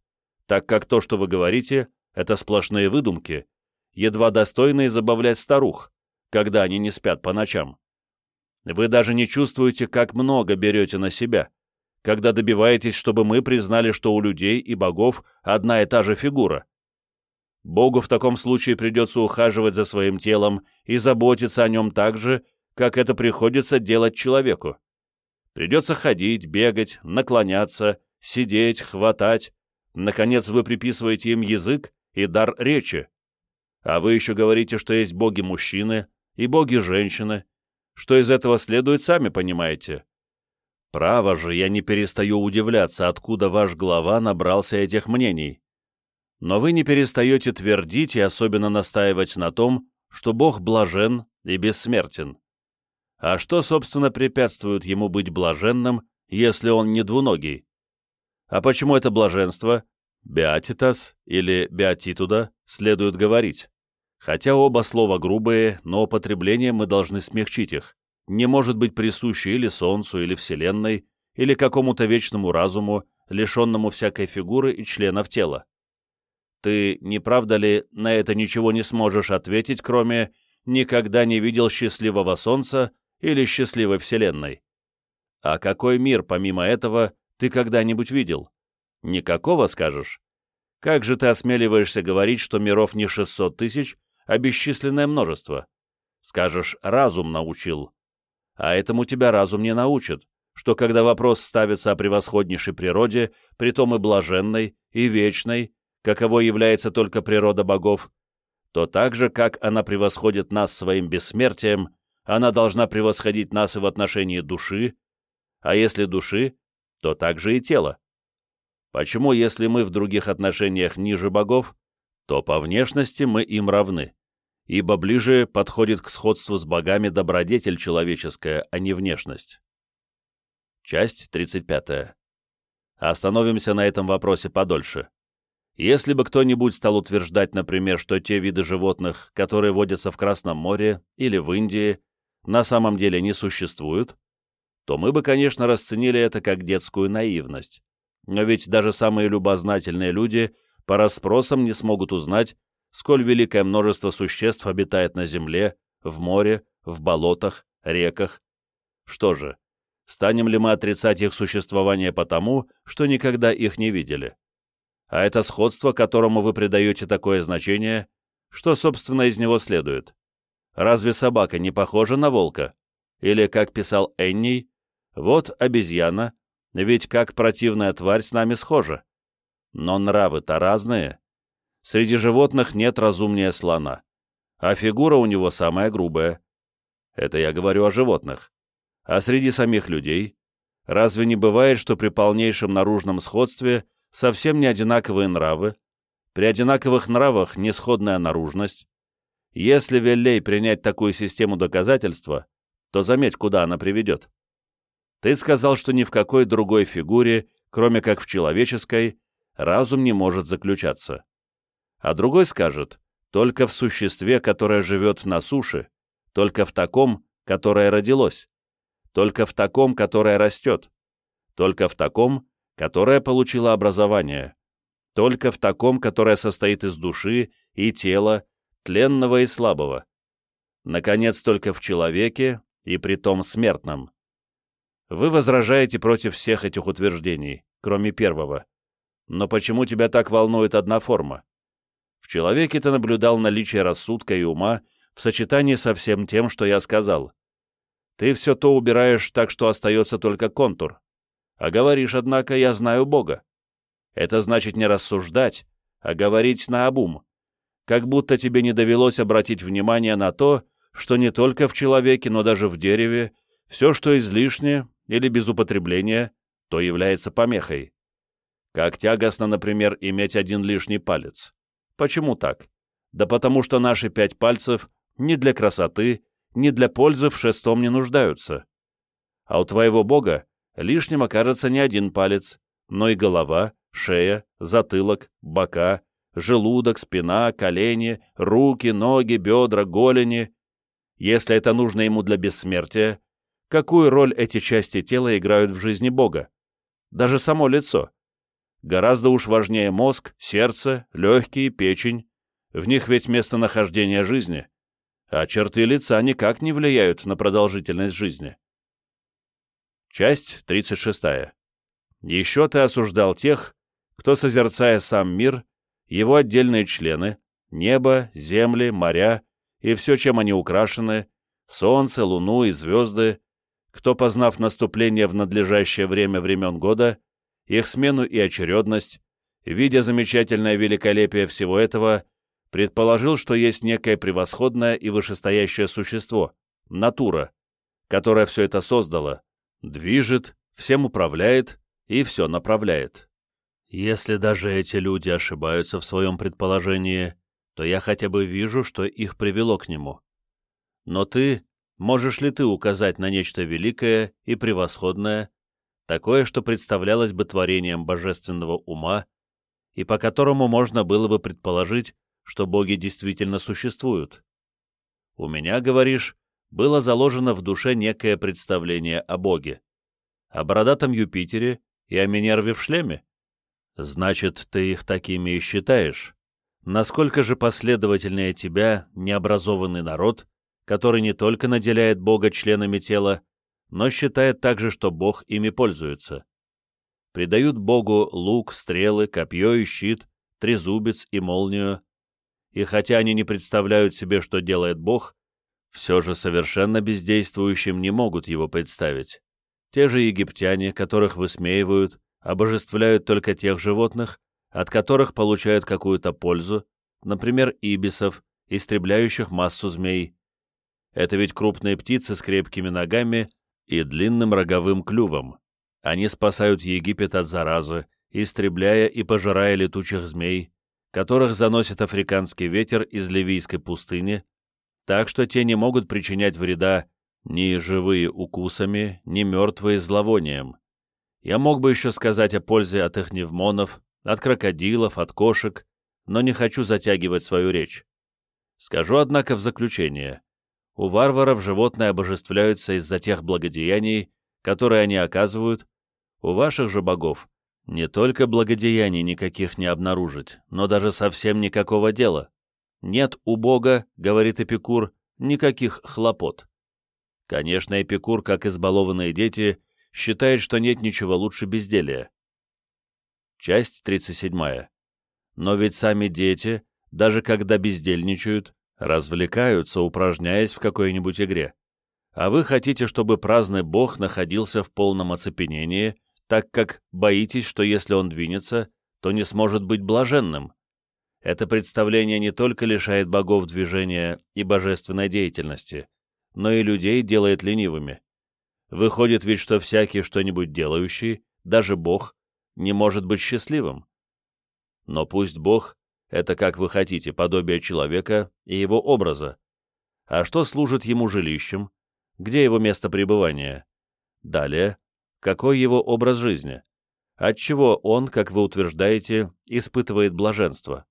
так как то, что вы говорите, это сплошные выдумки, едва достойные забавлять старух, когда они не спят по ночам. Вы даже не чувствуете, как много берете на себя, когда добиваетесь, чтобы мы признали, что у людей и богов одна и та же фигура. Богу в таком случае придется ухаживать за своим телом и заботиться о нем так же, как это приходится делать человеку. Придется ходить, бегать, наклоняться, сидеть, хватать. Наконец вы приписываете им язык и дар речи. А вы еще говорите, что есть боги-мужчины и боги-женщины. Что из этого следует, сами понимаете. Право же, я не перестаю удивляться, откуда ваш глава набрался этих мнений. Но вы не перестаете твердить и особенно настаивать на том, что Бог блажен и бессмертен. А что, собственно, препятствует ему быть блаженным, если он не двуногий? А почему это блаженство, Беатитас или Беатитуда, следует говорить? Хотя оба слова грубые, но употребление мы должны смягчить их. Не может быть присуще или Солнцу, или Вселенной, или какому-то вечному разуму, лишенному всякой фигуры и членов тела. Ты, не правда ли, на это ничего не сможешь ответить, кроме «никогда не видел счастливого солнца или счастливой вселенной. А какой мир, помимо этого, ты когда-нибудь видел? Никакого, скажешь? Как же ты осмеливаешься говорить, что миров не 600 тысяч, а бесчисленное множество? Скажешь, разум научил. А этому тебя разум не научит, что когда вопрос ставится о превосходнейшей природе, притом и блаженной, и вечной, каково является только природа богов, то так же, как она превосходит нас своим бессмертием, она должна превосходить нас и в отношении души, а если души, то также и тела. Почему, если мы в других отношениях ниже богов, то по внешности мы им равны, ибо ближе подходит к сходству с богами добродетель человеческая, а не внешность. Часть 35. Остановимся на этом вопросе подольше. Если бы кто-нибудь стал утверждать, например, что те виды животных, которые водятся в Красном море или в Индии, на самом деле не существуют, то мы бы, конечно, расценили это как детскую наивность. Но ведь даже самые любознательные люди по расспросам не смогут узнать, сколь великое множество существ обитает на земле, в море, в болотах, реках. Что же, станем ли мы отрицать их существование потому, что никогда их не видели? А это сходство, которому вы придаете такое значение, что, собственно, из него следует? Разве собака не похожа на волка? Или, как писал Энний, вот обезьяна, ведь как противная тварь с нами схожа. Но нравы-то разные. Среди животных нет разумнее слона, а фигура у него самая грубая. Это я говорю о животных. А среди самих людей? Разве не бывает, что при полнейшем наружном сходстве совсем не одинаковые нравы, при одинаковых нравах несходная наружность, если Веллей принять такую систему доказательства, то заметь, куда она приведет. Ты сказал, что ни в какой другой фигуре, кроме как в человеческой, разум не может заключаться. А другой скажет, только в существе, которое живет на суше, только в таком, которое родилось, только в таком, которое растет, только в таком, которое получило образование, только в таком, которое состоит из души и тела тленного и слабого. Наконец, только в человеке, и при том смертном. Вы возражаете против всех этих утверждений, кроме первого. Но почему тебя так волнует одна форма? В человеке ты наблюдал наличие рассудка и ума в сочетании со всем тем, что я сказал. Ты все то убираешь так, что остается только контур. А говоришь, однако, я знаю Бога. Это значит не рассуждать, а говорить наобум, как будто тебе не довелось обратить внимание на то, что не только в человеке, но даже в дереве все, что излишнее или без употребления, то является помехой. Как тягостно, например, иметь один лишний палец. Почему так? Да потому что наши пять пальцев ни для красоты, ни для пользы в шестом не нуждаются. А у твоего бога лишним окажется не один палец, но и голова, шея, затылок, бока, желудок, спина, колени, руки, ноги, бедра, голени. Если это нужно ему для бессмертия, какую роль эти части тела играют в жизни Бога? Даже само лицо. Гораздо уж важнее мозг, сердце, легкие, печень. В них ведь местонахождение жизни. А черты лица никак не влияют на продолжительность жизни. Часть 36. Еще ты осуждал тех, кто, созерцая сам мир, его отдельные члены, небо, земли, моря и все, чем они украшены, солнце, луну и звезды, кто, познав наступление в надлежащее время времен года, их смену и очередность, видя замечательное великолепие всего этого, предположил, что есть некое превосходное и вышестоящее существо, натура, которая все это создала, движет, всем управляет и все направляет. Если даже эти люди ошибаются в своем предположении, то я хотя бы вижу, что их привело к нему. Но ты, можешь ли ты указать на нечто великое и превосходное, такое, что представлялось бы творением божественного ума, и по которому можно было бы предположить, что боги действительно существуют? У меня, говоришь, было заложено в душе некое представление о боге, о бородатом Юпитере и о Минерве в шлеме? Значит, ты их такими и считаешь? Насколько же последовательнее тебя необразованный народ, который не только наделяет Бога членами тела, но считает также, что Бог ими пользуется. Придают Богу лук, стрелы, копье и щит, трезубец и молнию. И хотя они не представляют себе, что делает Бог, все же совершенно бездействующим не могут его представить. Те же египтяне, которых высмеивают, обожествляют только тех животных, от которых получают какую-то пользу, например, ибисов, истребляющих массу змей. Это ведь крупные птицы с крепкими ногами и длинным роговым клювом. Они спасают Египет от заразы, истребляя и пожирая летучих змей, которых заносит африканский ветер из ливийской пустыни, так что те не могут причинять вреда ни живые укусами, ни мертвые зловонием. Я мог бы еще сказать о пользе от их невмонов, от крокодилов, от кошек, но не хочу затягивать свою речь. Скажу, однако, в заключение. У варваров животные обожествляются из-за тех благодеяний, которые они оказывают, у ваших же богов не только благодеяний никаких не обнаружить, но даже совсем никакого дела. Нет у Бога, говорит Эпикур, никаких хлопот. Конечно, Эпикур, как избалованные дети, считает, что нет ничего лучше безделия. Часть 37. Но ведь сами дети, даже когда бездельничают, развлекаются, упражняясь в какой-нибудь игре. А вы хотите, чтобы праздный бог находился в полном оцепенении, так как боитесь, что если он двинется, то не сможет быть блаженным. Это представление не только лишает богов движения и божественной деятельности, но и людей делает ленивыми. Выходит ведь, что всякий что-нибудь делающий, даже Бог, не может быть счастливым. Но пусть Бог — это, как вы хотите, подобие человека и его образа. А что служит ему жилищем? Где его место пребывания? Далее, какой его образ жизни? Отчего он, как вы утверждаете, испытывает блаженство?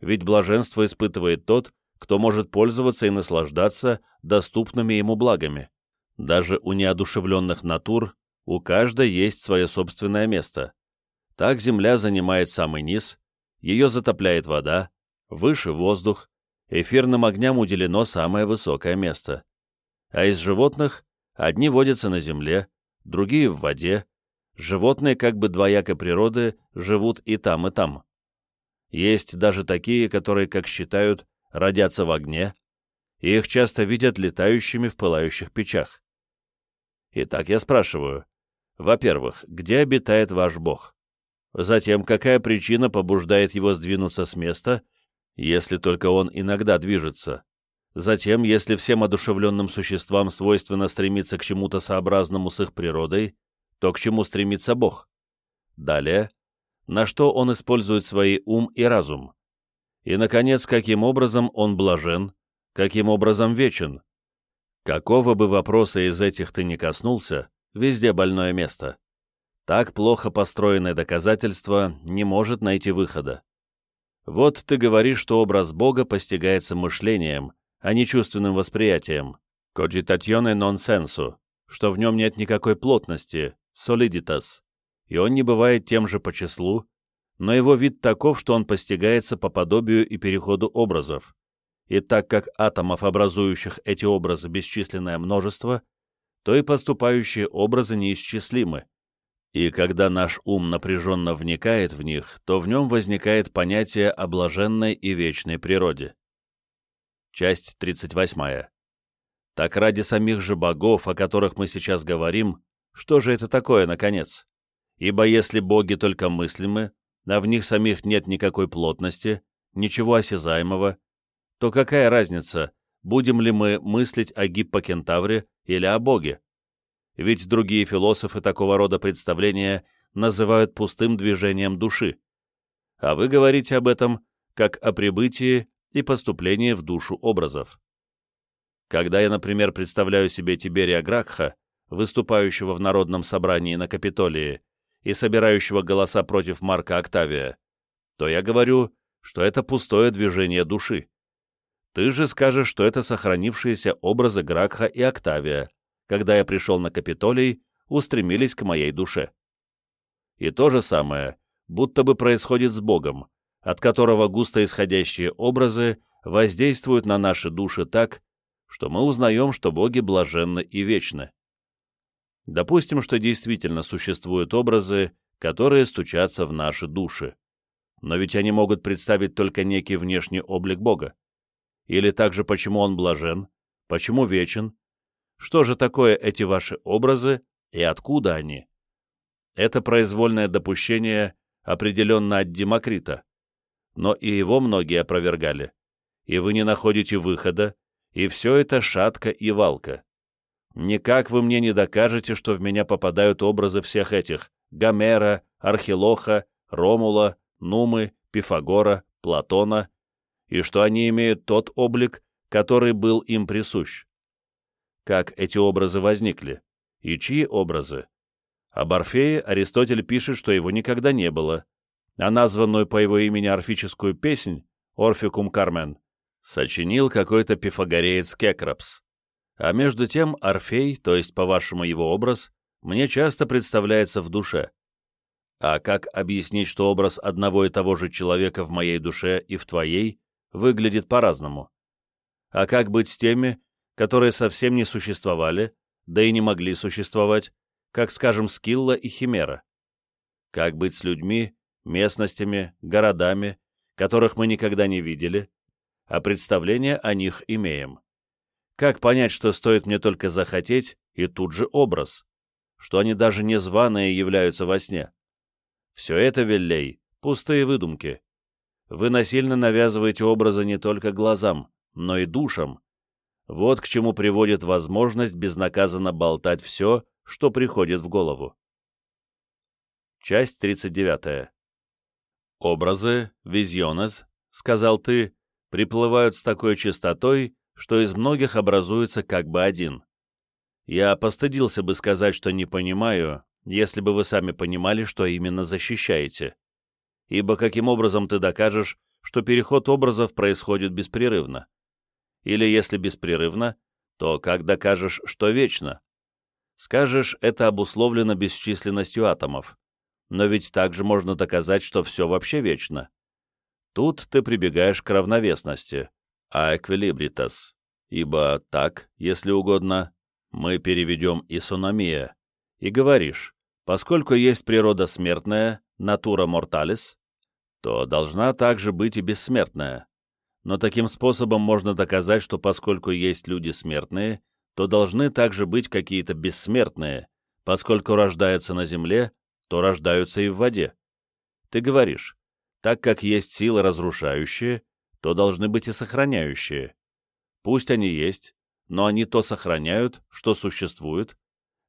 Ведь блаженство испытывает тот, кто может пользоваться и наслаждаться доступными ему благами. Даже у неодушевленных натур у каждой есть свое собственное место. Так земля занимает самый низ, ее затопляет вода, выше воздух, эфирным огням уделено самое высокое место. А из животных одни водятся на земле, другие в воде, животные как бы двоякой природы живут и там, и там. Есть даже такие, которые, как считают, родятся в огне, и их часто видят летающими в пылающих печах. Итак, я спрашиваю. Во-первых, где обитает ваш Бог? Затем, какая причина побуждает его сдвинуться с места, если только он иногда движется? Затем, если всем одушевленным существам свойственно стремиться к чему-то сообразному с их природой, то к чему стремится Бог? Далее, на что он использует свои ум и разум? И, наконец, каким образом он блажен, каким образом вечен, Какого бы вопроса из этих ты не коснулся, везде больное место. Так плохо построенное доказательство не может найти выхода. Вот ты говоришь, что образ Бога постигается мышлением, а не чувственным восприятием. Non sensu. что в нем нет никакой плотности, soliditas, и он не бывает тем же по числу, но его вид таков, что он постигается по подобию и переходу образов. И так как атомов, образующих эти образы, бесчисленное множество, то и поступающие образы неисчислимы. И когда наш ум напряженно вникает в них, то в нем возникает понятие о блаженной и вечной природе. Часть 38. Так ради самих же богов, о которых мы сейчас говорим, что же это такое, наконец? Ибо если боги только мыслимы, а в них самих нет никакой плотности, ничего осязаемого, то какая разница, будем ли мы мыслить о гиппокентавре или о Боге? Ведь другие философы такого рода представления называют пустым движением души. А вы говорите об этом как о прибытии и поступлении в душу образов. Когда я, например, представляю себе Тиберия Гракха, выступающего в народном собрании на Капитолии, и собирающего голоса против Марка Октавия, то я говорю, что это пустое движение души. Ты же скажешь, что это сохранившиеся образы Гракха и Октавия, когда я пришел на Капитолий, устремились к моей душе. И то же самое, будто бы происходит с Богом, от которого густо исходящие образы воздействуют на наши души так, что мы узнаем, что боги блаженны и вечны. Допустим, что действительно существуют образы, которые стучатся в наши души. Но ведь они могут представить только некий внешний облик Бога. Или также, почему Он блажен, почему вечен, что же такое эти ваши образы и откуда они? Это произвольное допущение определенно от Демокрита, но и его многие опровергали. И вы не находите выхода, и все это шатка и валка. Никак вы мне не докажете, что в меня попадают образы всех этих — Гомера, Архилоха, Ромула, Нумы, Пифагора, Платона, и что они имеют тот облик, который был им присущ. Как эти образы возникли? И чьи образы? Об Орфее Аристотель пишет, что его никогда не было, а названную по его имени орфическую песнь «Орфикум Кармен» сочинил какой-то пифагореец Кекрапс. А между тем Орфей, то есть, по-вашему, его образ, мне часто представляется в душе. А как объяснить, что образ одного и того же человека в моей душе и в твоей выглядит по-разному? А как быть с теми, которые совсем не существовали, да и не могли существовать, как, скажем, Скилла и Химера? Как быть с людьми, местностями, городами, которых мы никогда не видели, а представление о них имеем? Как понять, что стоит мне только захотеть, и тут же образ? Что они даже незваные являются во сне? Все это, Веллей, пустые выдумки. Вы насильно навязываете образы не только глазам, но и душам. Вот к чему приводит возможность безнаказанно болтать все, что приходит в голову. Часть 39. Образы, визионез, сказал ты, приплывают с такой частотой, что из многих образуется как бы один. Я постыдился бы сказать, что не понимаю, если бы вы сами понимали, что именно защищаете. Ибо каким образом ты докажешь, что переход образов происходит беспрерывно? Или если беспрерывно, то как докажешь, что вечно? Скажешь, это обусловлено бесчисленностью атомов. Но ведь также можно доказать, что все вообще вечно. Тут ты прибегаешь к равновесности а эквилибритас, ибо так, если угодно, мы переведем исономия, и говоришь, поскольку есть природа смертная, натура морталис, то должна также быть и бессмертная. Но таким способом можно доказать, что поскольку есть люди смертные, то должны также быть какие-то бессмертные, поскольку рождаются на земле, то рождаются и в воде. Ты говоришь, так как есть силы разрушающие, то должны быть и сохраняющие. Пусть они есть, но они то сохраняют, что существует,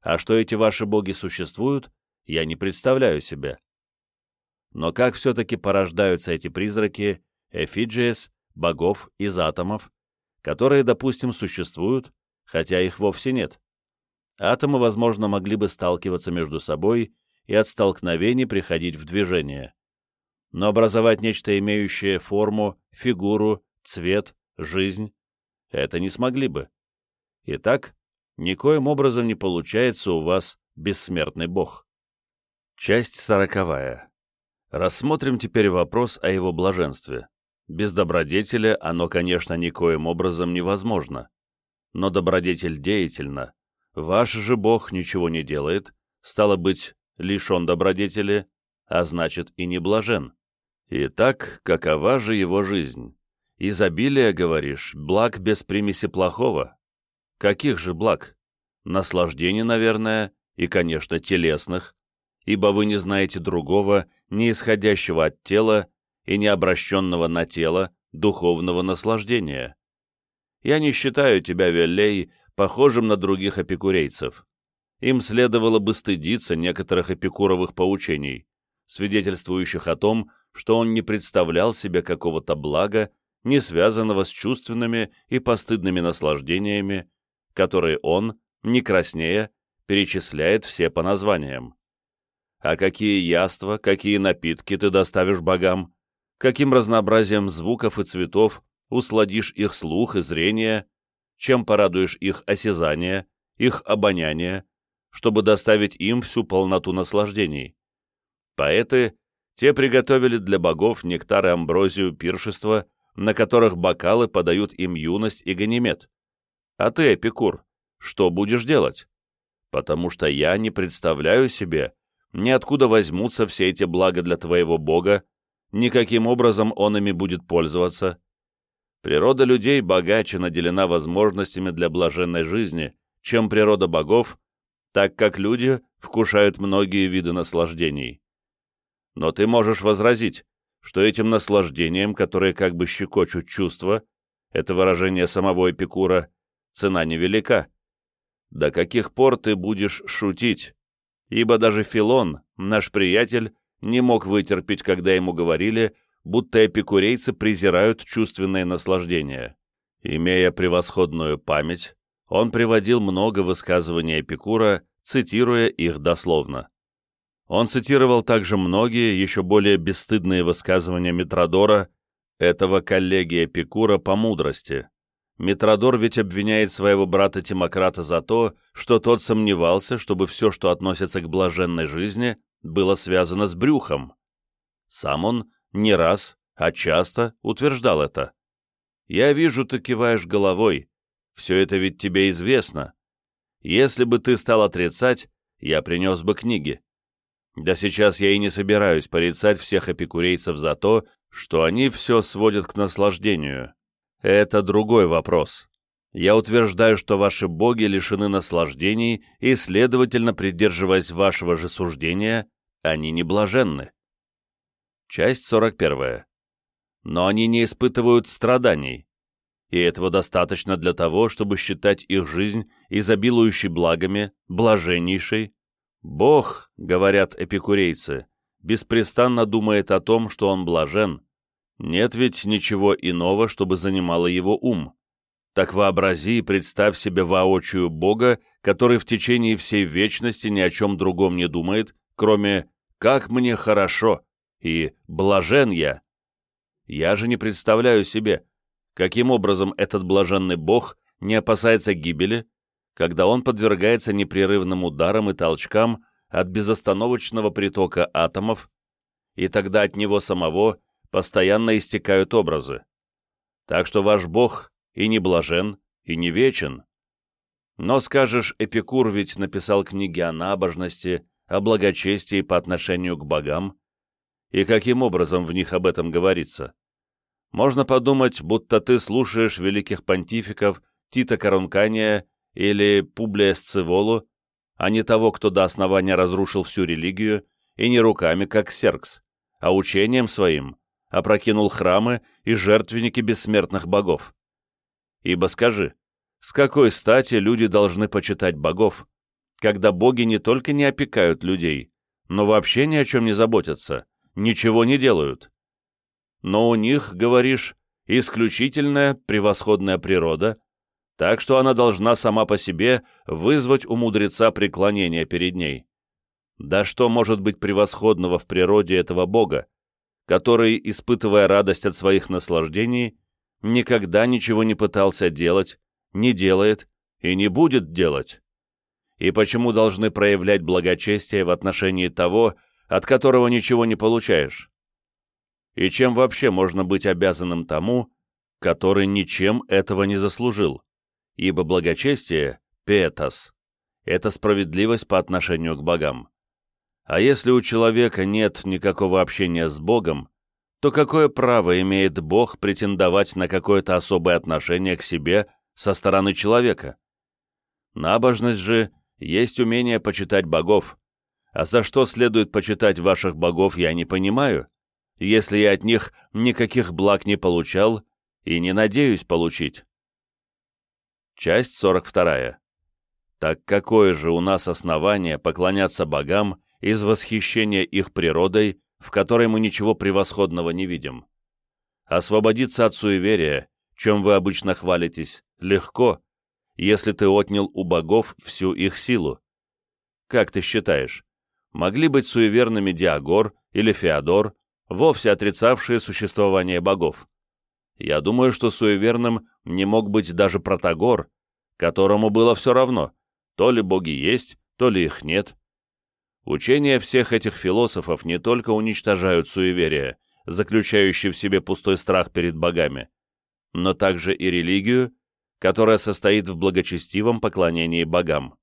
а что эти ваши боги существуют, я не представляю себе. Но как все-таки порождаются эти призраки Эфиджиес, богов из атомов, которые, допустим, существуют, хотя их вовсе нет? Атомы, возможно, могли бы сталкиваться между собой и от столкновений приходить в движение но образовать нечто имеющее форму, фигуру, цвет, жизнь — это не смогли бы. Итак, никоим образом не получается у вас бессмертный бог. Часть сороковая. Рассмотрим теперь вопрос о его блаженстве. Без добродетеля оно, конечно, никоим образом невозможно. Но добродетель деятельна. Ваш же Бог ничего не делает, стало быть, лишен добродетели, а значит и не блажен. Итак, какова же его жизнь? Изобилие, говоришь, благ без примеси плохого. Каких же благ? Наслаждений, наверное, и, конечно, телесных, ибо вы не знаете другого, не исходящего от тела и не обращенного на тело, духовного наслаждения. Я не считаю тебя, Веллей, похожим на других эпикурейцев. Им следовало бы стыдиться некоторых эпикуровых поучений, свидетельствующих о том, что он не представлял себе какого-то блага, не связанного с чувственными и постыдными наслаждениями, которые он, не краснея, перечисляет все по названиям. А какие яства, какие напитки ты доставишь богам, каким разнообразием звуков и цветов усладишь их слух и зрение, чем порадуешь их осязание, их обоняние, чтобы доставить им всю полноту наслаждений. Поэты те приготовили для богов нектар и амброзию пиршества, на которых бокалы подают им юность и ганимед. А ты, Эпикур, что будешь делать? Потому что я не представляю себе, ниоткуда возьмутся все эти блага для твоего бога, никаким образом он ими будет пользоваться. Природа людей богаче наделена возможностями для блаженной жизни, чем природа богов, так как люди вкушают многие виды наслаждений. Но ты можешь возразить, что этим наслаждением, которое как бы щекочут чувства, это выражение самого Эпикура, цена невелика. До каких пор ты будешь шутить? Ибо даже Филон, наш приятель, не мог вытерпеть, когда ему говорили, будто эпикурейцы презирают чувственное наслаждение. Имея превосходную память, он приводил много высказываний Эпикура, цитируя их дословно. Он цитировал также многие, еще более бесстыдные высказывания Митродора, этого коллеги Эпикура по мудрости. Митродор ведь обвиняет своего брата Тимократа за то, что тот сомневался, чтобы все, что относится к блаженной жизни, было связано с брюхом. Сам он не раз, а часто утверждал это. «Я вижу, ты киваешь головой. Все это ведь тебе известно. Если бы ты стал отрицать, я принес бы книги. Да сейчас я и не собираюсь порицать всех эпикурейцев за то, что они все сводят к наслаждению. Это другой вопрос. Я утверждаю, что ваши боги лишены наслаждений, и, следовательно, придерживаясь вашего же суждения, они не блаженны. Часть 41. Но они не испытывают страданий, и этого достаточно для того, чтобы считать их жизнь изобилующей благами, блаженнейшей, Бог, говорят эпикурейцы, беспрестанно думает о том, что он блажен. Нет ведь ничего иного, чтобы занимало его ум. Так вообрази и представь себе воочию Бога, который в течение всей вечности ни о чем другом не думает, кроме «как мне хорошо» и «блажен я». Я же не представляю себе, каким образом этот блаженный Бог не опасается гибели, когда он подвергается непрерывным ударам и толчкам от безостановочного притока атомов, и тогда от него самого постоянно истекают образы. Так что ваш Бог и не блажен, и не вечен. Но, скажешь, Эпикур ведь написал книги о набожности, о благочестии по отношению к богам, и каким образом в них об этом говорится? Можно подумать, будто ты слушаешь великих понтификов Тита Коронкания или Публия Сцеволу, а не того, кто до основания разрушил всю религию, и не руками, как Серкс, а учением своим опрокинул храмы и жертвенники бессмертных богов. Ибо скажи, с какой стати люди должны почитать богов, когда боги не только не опекают людей, но вообще ни о чем не заботятся, ничего не делают? Но у них, говоришь, исключительная превосходная природа, так что она должна сама по себе вызвать у мудреца преклонение перед ней. Да что может быть превосходного в природе этого Бога, который, испытывая радость от своих наслаждений, никогда ничего не пытался делать, не делает и не будет делать? И почему должны проявлять благочестие в отношении того, от которого ничего не получаешь? И чем вообще можно быть обязанным тому, который ничем этого не заслужил? Ибо благочестие — петас — это справедливость по отношению к богам. А если у человека нет никакого общения с Богом, то какое право имеет Бог претендовать на какое-то особое отношение к себе со стороны человека? Набожность же есть умение почитать богов. А за что следует почитать ваших богов, я не понимаю, если я от них никаких благ не получал и не надеюсь получить. Часть 42. Так какое же у нас основание поклоняться богам из восхищения их природой, в которой мы ничего превосходного не видим? Освободиться от суеверия, чем вы обычно хвалитесь, легко, если ты отнял у богов всю их силу. Как ты считаешь, могли быть суеверными Диагор или Феодор, вовсе отрицавшие существование богов? Я думаю, что суеверным не мог быть даже Протагор, которому было все равно, то ли боги есть, то ли их нет. Учения всех этих философов не только уничтожают суеверие, заключающее в себе пустой страх перед богами, но также и религию, которая состоит в благочестивом поклонении богам.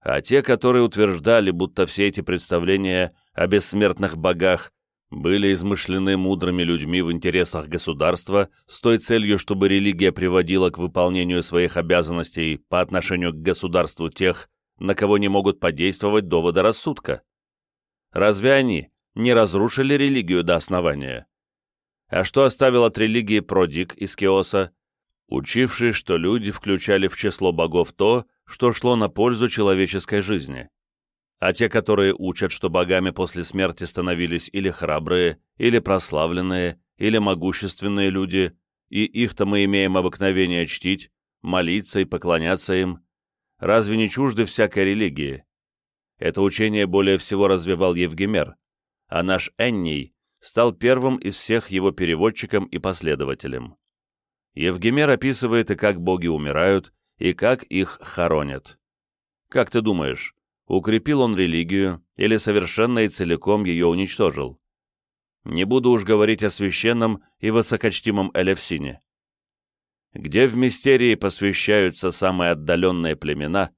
А те, которые утверждали, будто все эти представления о бессмертных богах были измышлены мудрыми людьми в интересах государства с той целью, чтобы религия приводила к выполнению своих обязанностей по отношению к государству тех, на кого не могут подействовать доводы рассудка. Разве они не разрушили религию до основания? А что оставил от религии Продик из Кеоса, учивший, что люди включали в число богов то, что шло на пользу человеческой жизни. А те, которые учат, что богами после смерти становились или храбрые, или прославленные, или могущественные люди, и их-то мы имеем обыкновение чтить, молиться и поклоняться им, разве не чужды всякой религии? Это учение более всего развивал Евгемер, а наш Энний стал первым из всех его переводчиком и последователем. Евгемер описывает и как боги умирают, и как их хоронят. Как ты думаешь, укрепил он религию или совершенно и целиком ее уничтожил? Не буду уж говорить о священном и высокочтимом Элевсине. Где в мистерии посвящаются самые отдаленные племена,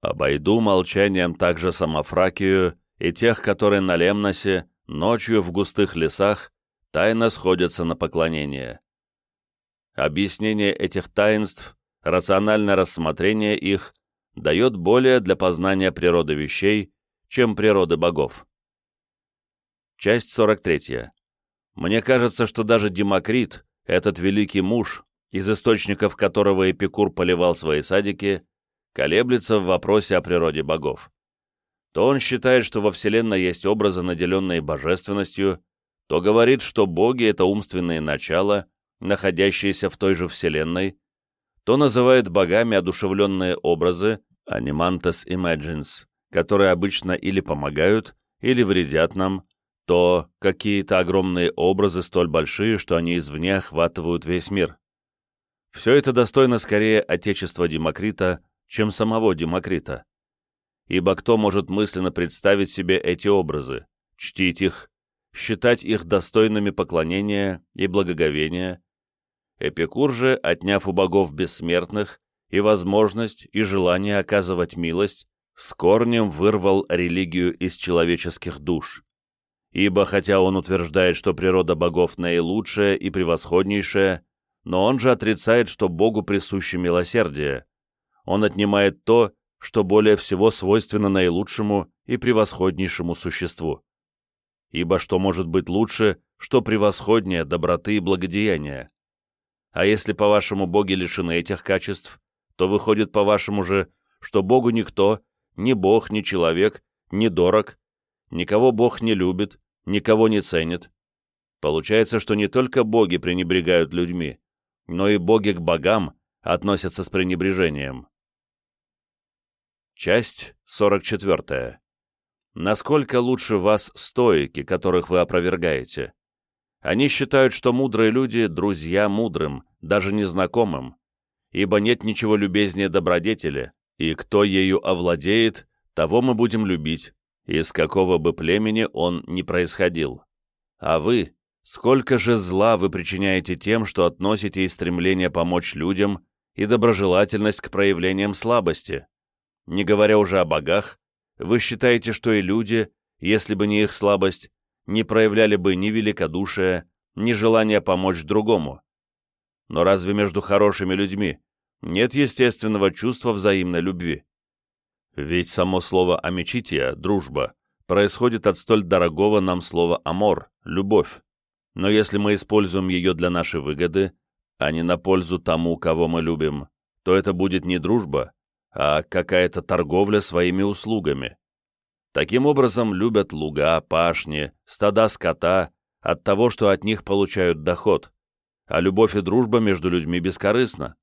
обойду молчанием также Самофракию и тех, которые на Лемносе, ночью в густых лесах, тайно сходятся на поклонение. Объяснение этих таинств, рациональное рассмотрение их дает более для познания природы вещей, чем природы богов. Часть 43. Мне кажется, что даже Демокрит, этот великий муж, из источников которого Эпикур поливал свои садики, колеблется в вопросе о природе богов. То он считает, что во Вселенной есть образы, наделенные божественностью, то говорит, что боги — это умственные начала, находящиеся в той же Вселенной, то называет богами одушевленные образы, animantes imagines, которые обычно или помогают, или вредят нам, то какие-то огромные образы столь большие, что они извне охватывают весь мир. Все это достойно скорее отечества Демокрита, чем самого Демокрита. Ибо кто может мысленно представить себе эти образы, чтить их, считать их достойными поклонения и благоговения, Эпикур же, отняв у богов бессмертных и возможность, и желание оказывать милость, с корнем вырвал религию из человеческих душ. Ибо хотя он утверждает, что природа богов наилучшая и превосходнейшая, но он же отрицает, что Богу присуще милосердие. Он отнимает то, что более всего свойственно наилучшему и превосходнейшему существу. Ибо что может быть лучше, что превосходнее доброты и благодеяния? А если, по-вашему, боги лишены этих качеств, то выходит, по-вашему же, что Богу никто, ни Бог, ни человек, не дорог, никого Бог не любит, никого не ценит. Получается, что не только боги пренебрегают людьми, но и боги к богам относятся с пренебрежением. Часть 44. Насколько лучше вас стоики, которых вы опровергаете? Они считают, что мудрые люди — друзья мудрым, даже незнакомым, ибо нет ничего любезнее добродетели, и кто ею овладеет, того мы будем любить, из какого бы племени он ни происходил. А вы, сколько же зла вы причиняете тем, что относите и стремление помочь людям, и доброжелательность к проявлениям слабости. Не говоря уже о богах, вы считаете, что и люди, если бы не их слабость, не проявляли бы ни великодушия, ни желания помочь другому. Но разве между хорошими людьми нет естественного чувства взаимной любви? Ведь само слово «амичития» — дружба — происходит от столь дорогого нам слова «амор» — любовь. Но если мы используем ее для нашей выгоды, а не на пользу тому, кого мы любим, то это будет не дружба, а какая-то торговля своими услугами. Таким образом любят луга, пашни, стада скота от того, что от них получают доход, а любовь и дружба между людьми бескорыстна.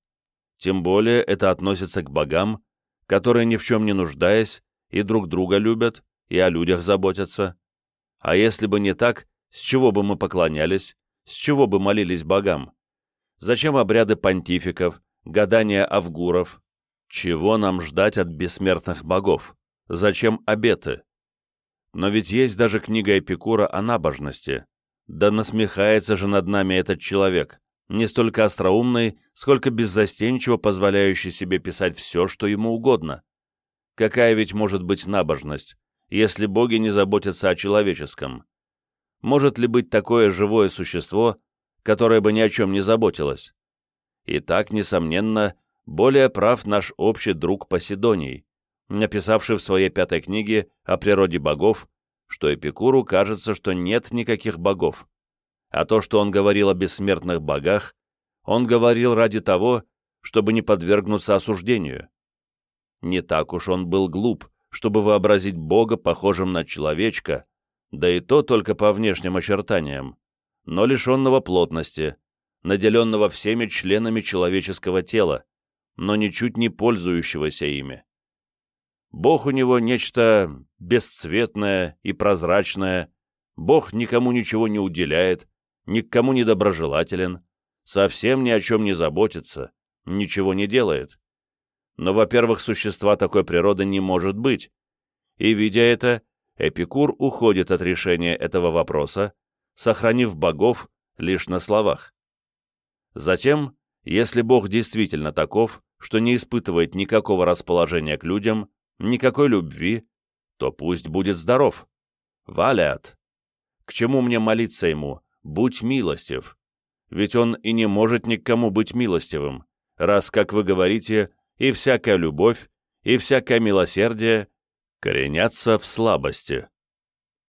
Тем более это относится к богам, которые ни в чем не нуждаясь и друг друга любят, и о людях заботятся. А если бы не так, с чего бы мы поклонялись, с чего бы молились богам? Зачем обряды понтификов, гадания авгуров? Чего нам ждать от бессмертных богов? Зачем обеты? Но ведь есть даже книга Эпикура о набожности. Да насмехается же над нами этот человек, не столько остроумный, сколько беззастенчиво позволяющий себе писать все, что ему угодно. Какая ведь может быть набожность, если боги не заботятся о человеческом? Может ли быть такое живое существо, которое бы ни о чем не заботилось? И так, несомненно, более прав наш общий друг Поседоний, написавший в своей пятой книге о природе богов, что Эпикуру кажется, что нет никаких богов. А то, что он говорил о бессмертных богах, он говорил ради того, чтобы не подвергнуться осуждению. Не так уж он был глуп, чтобы вообразить Бога похожим на человечка, да и то только по внешним очертаниям, но лишенного плотности, наделенного всеми членами человеческого тела, но ничуть не пользующегося ими. Бог у него нечто бесцветное и прозрачное, Бог никому ничего не уделяет, ни к не доброжелателен, совсем ни о чем не заботится, ничего не делает. Но, во-первых, существа такой природы не может быть, и, видя это, Эпикур уходит от решения этого вопроса, сохранив богов лишь на словах. Затем, если Бог действительно таков, что не испытывает никакого расположения к людям, никакой любви, то пусть будет здоров. Валят. К чему мне молиться ему? Будь милостив. Ведь он и не может ни к кому быть милостивым, раз, как вы говорите, и всякая любовь, и всякое милосердие коренятся в слабости.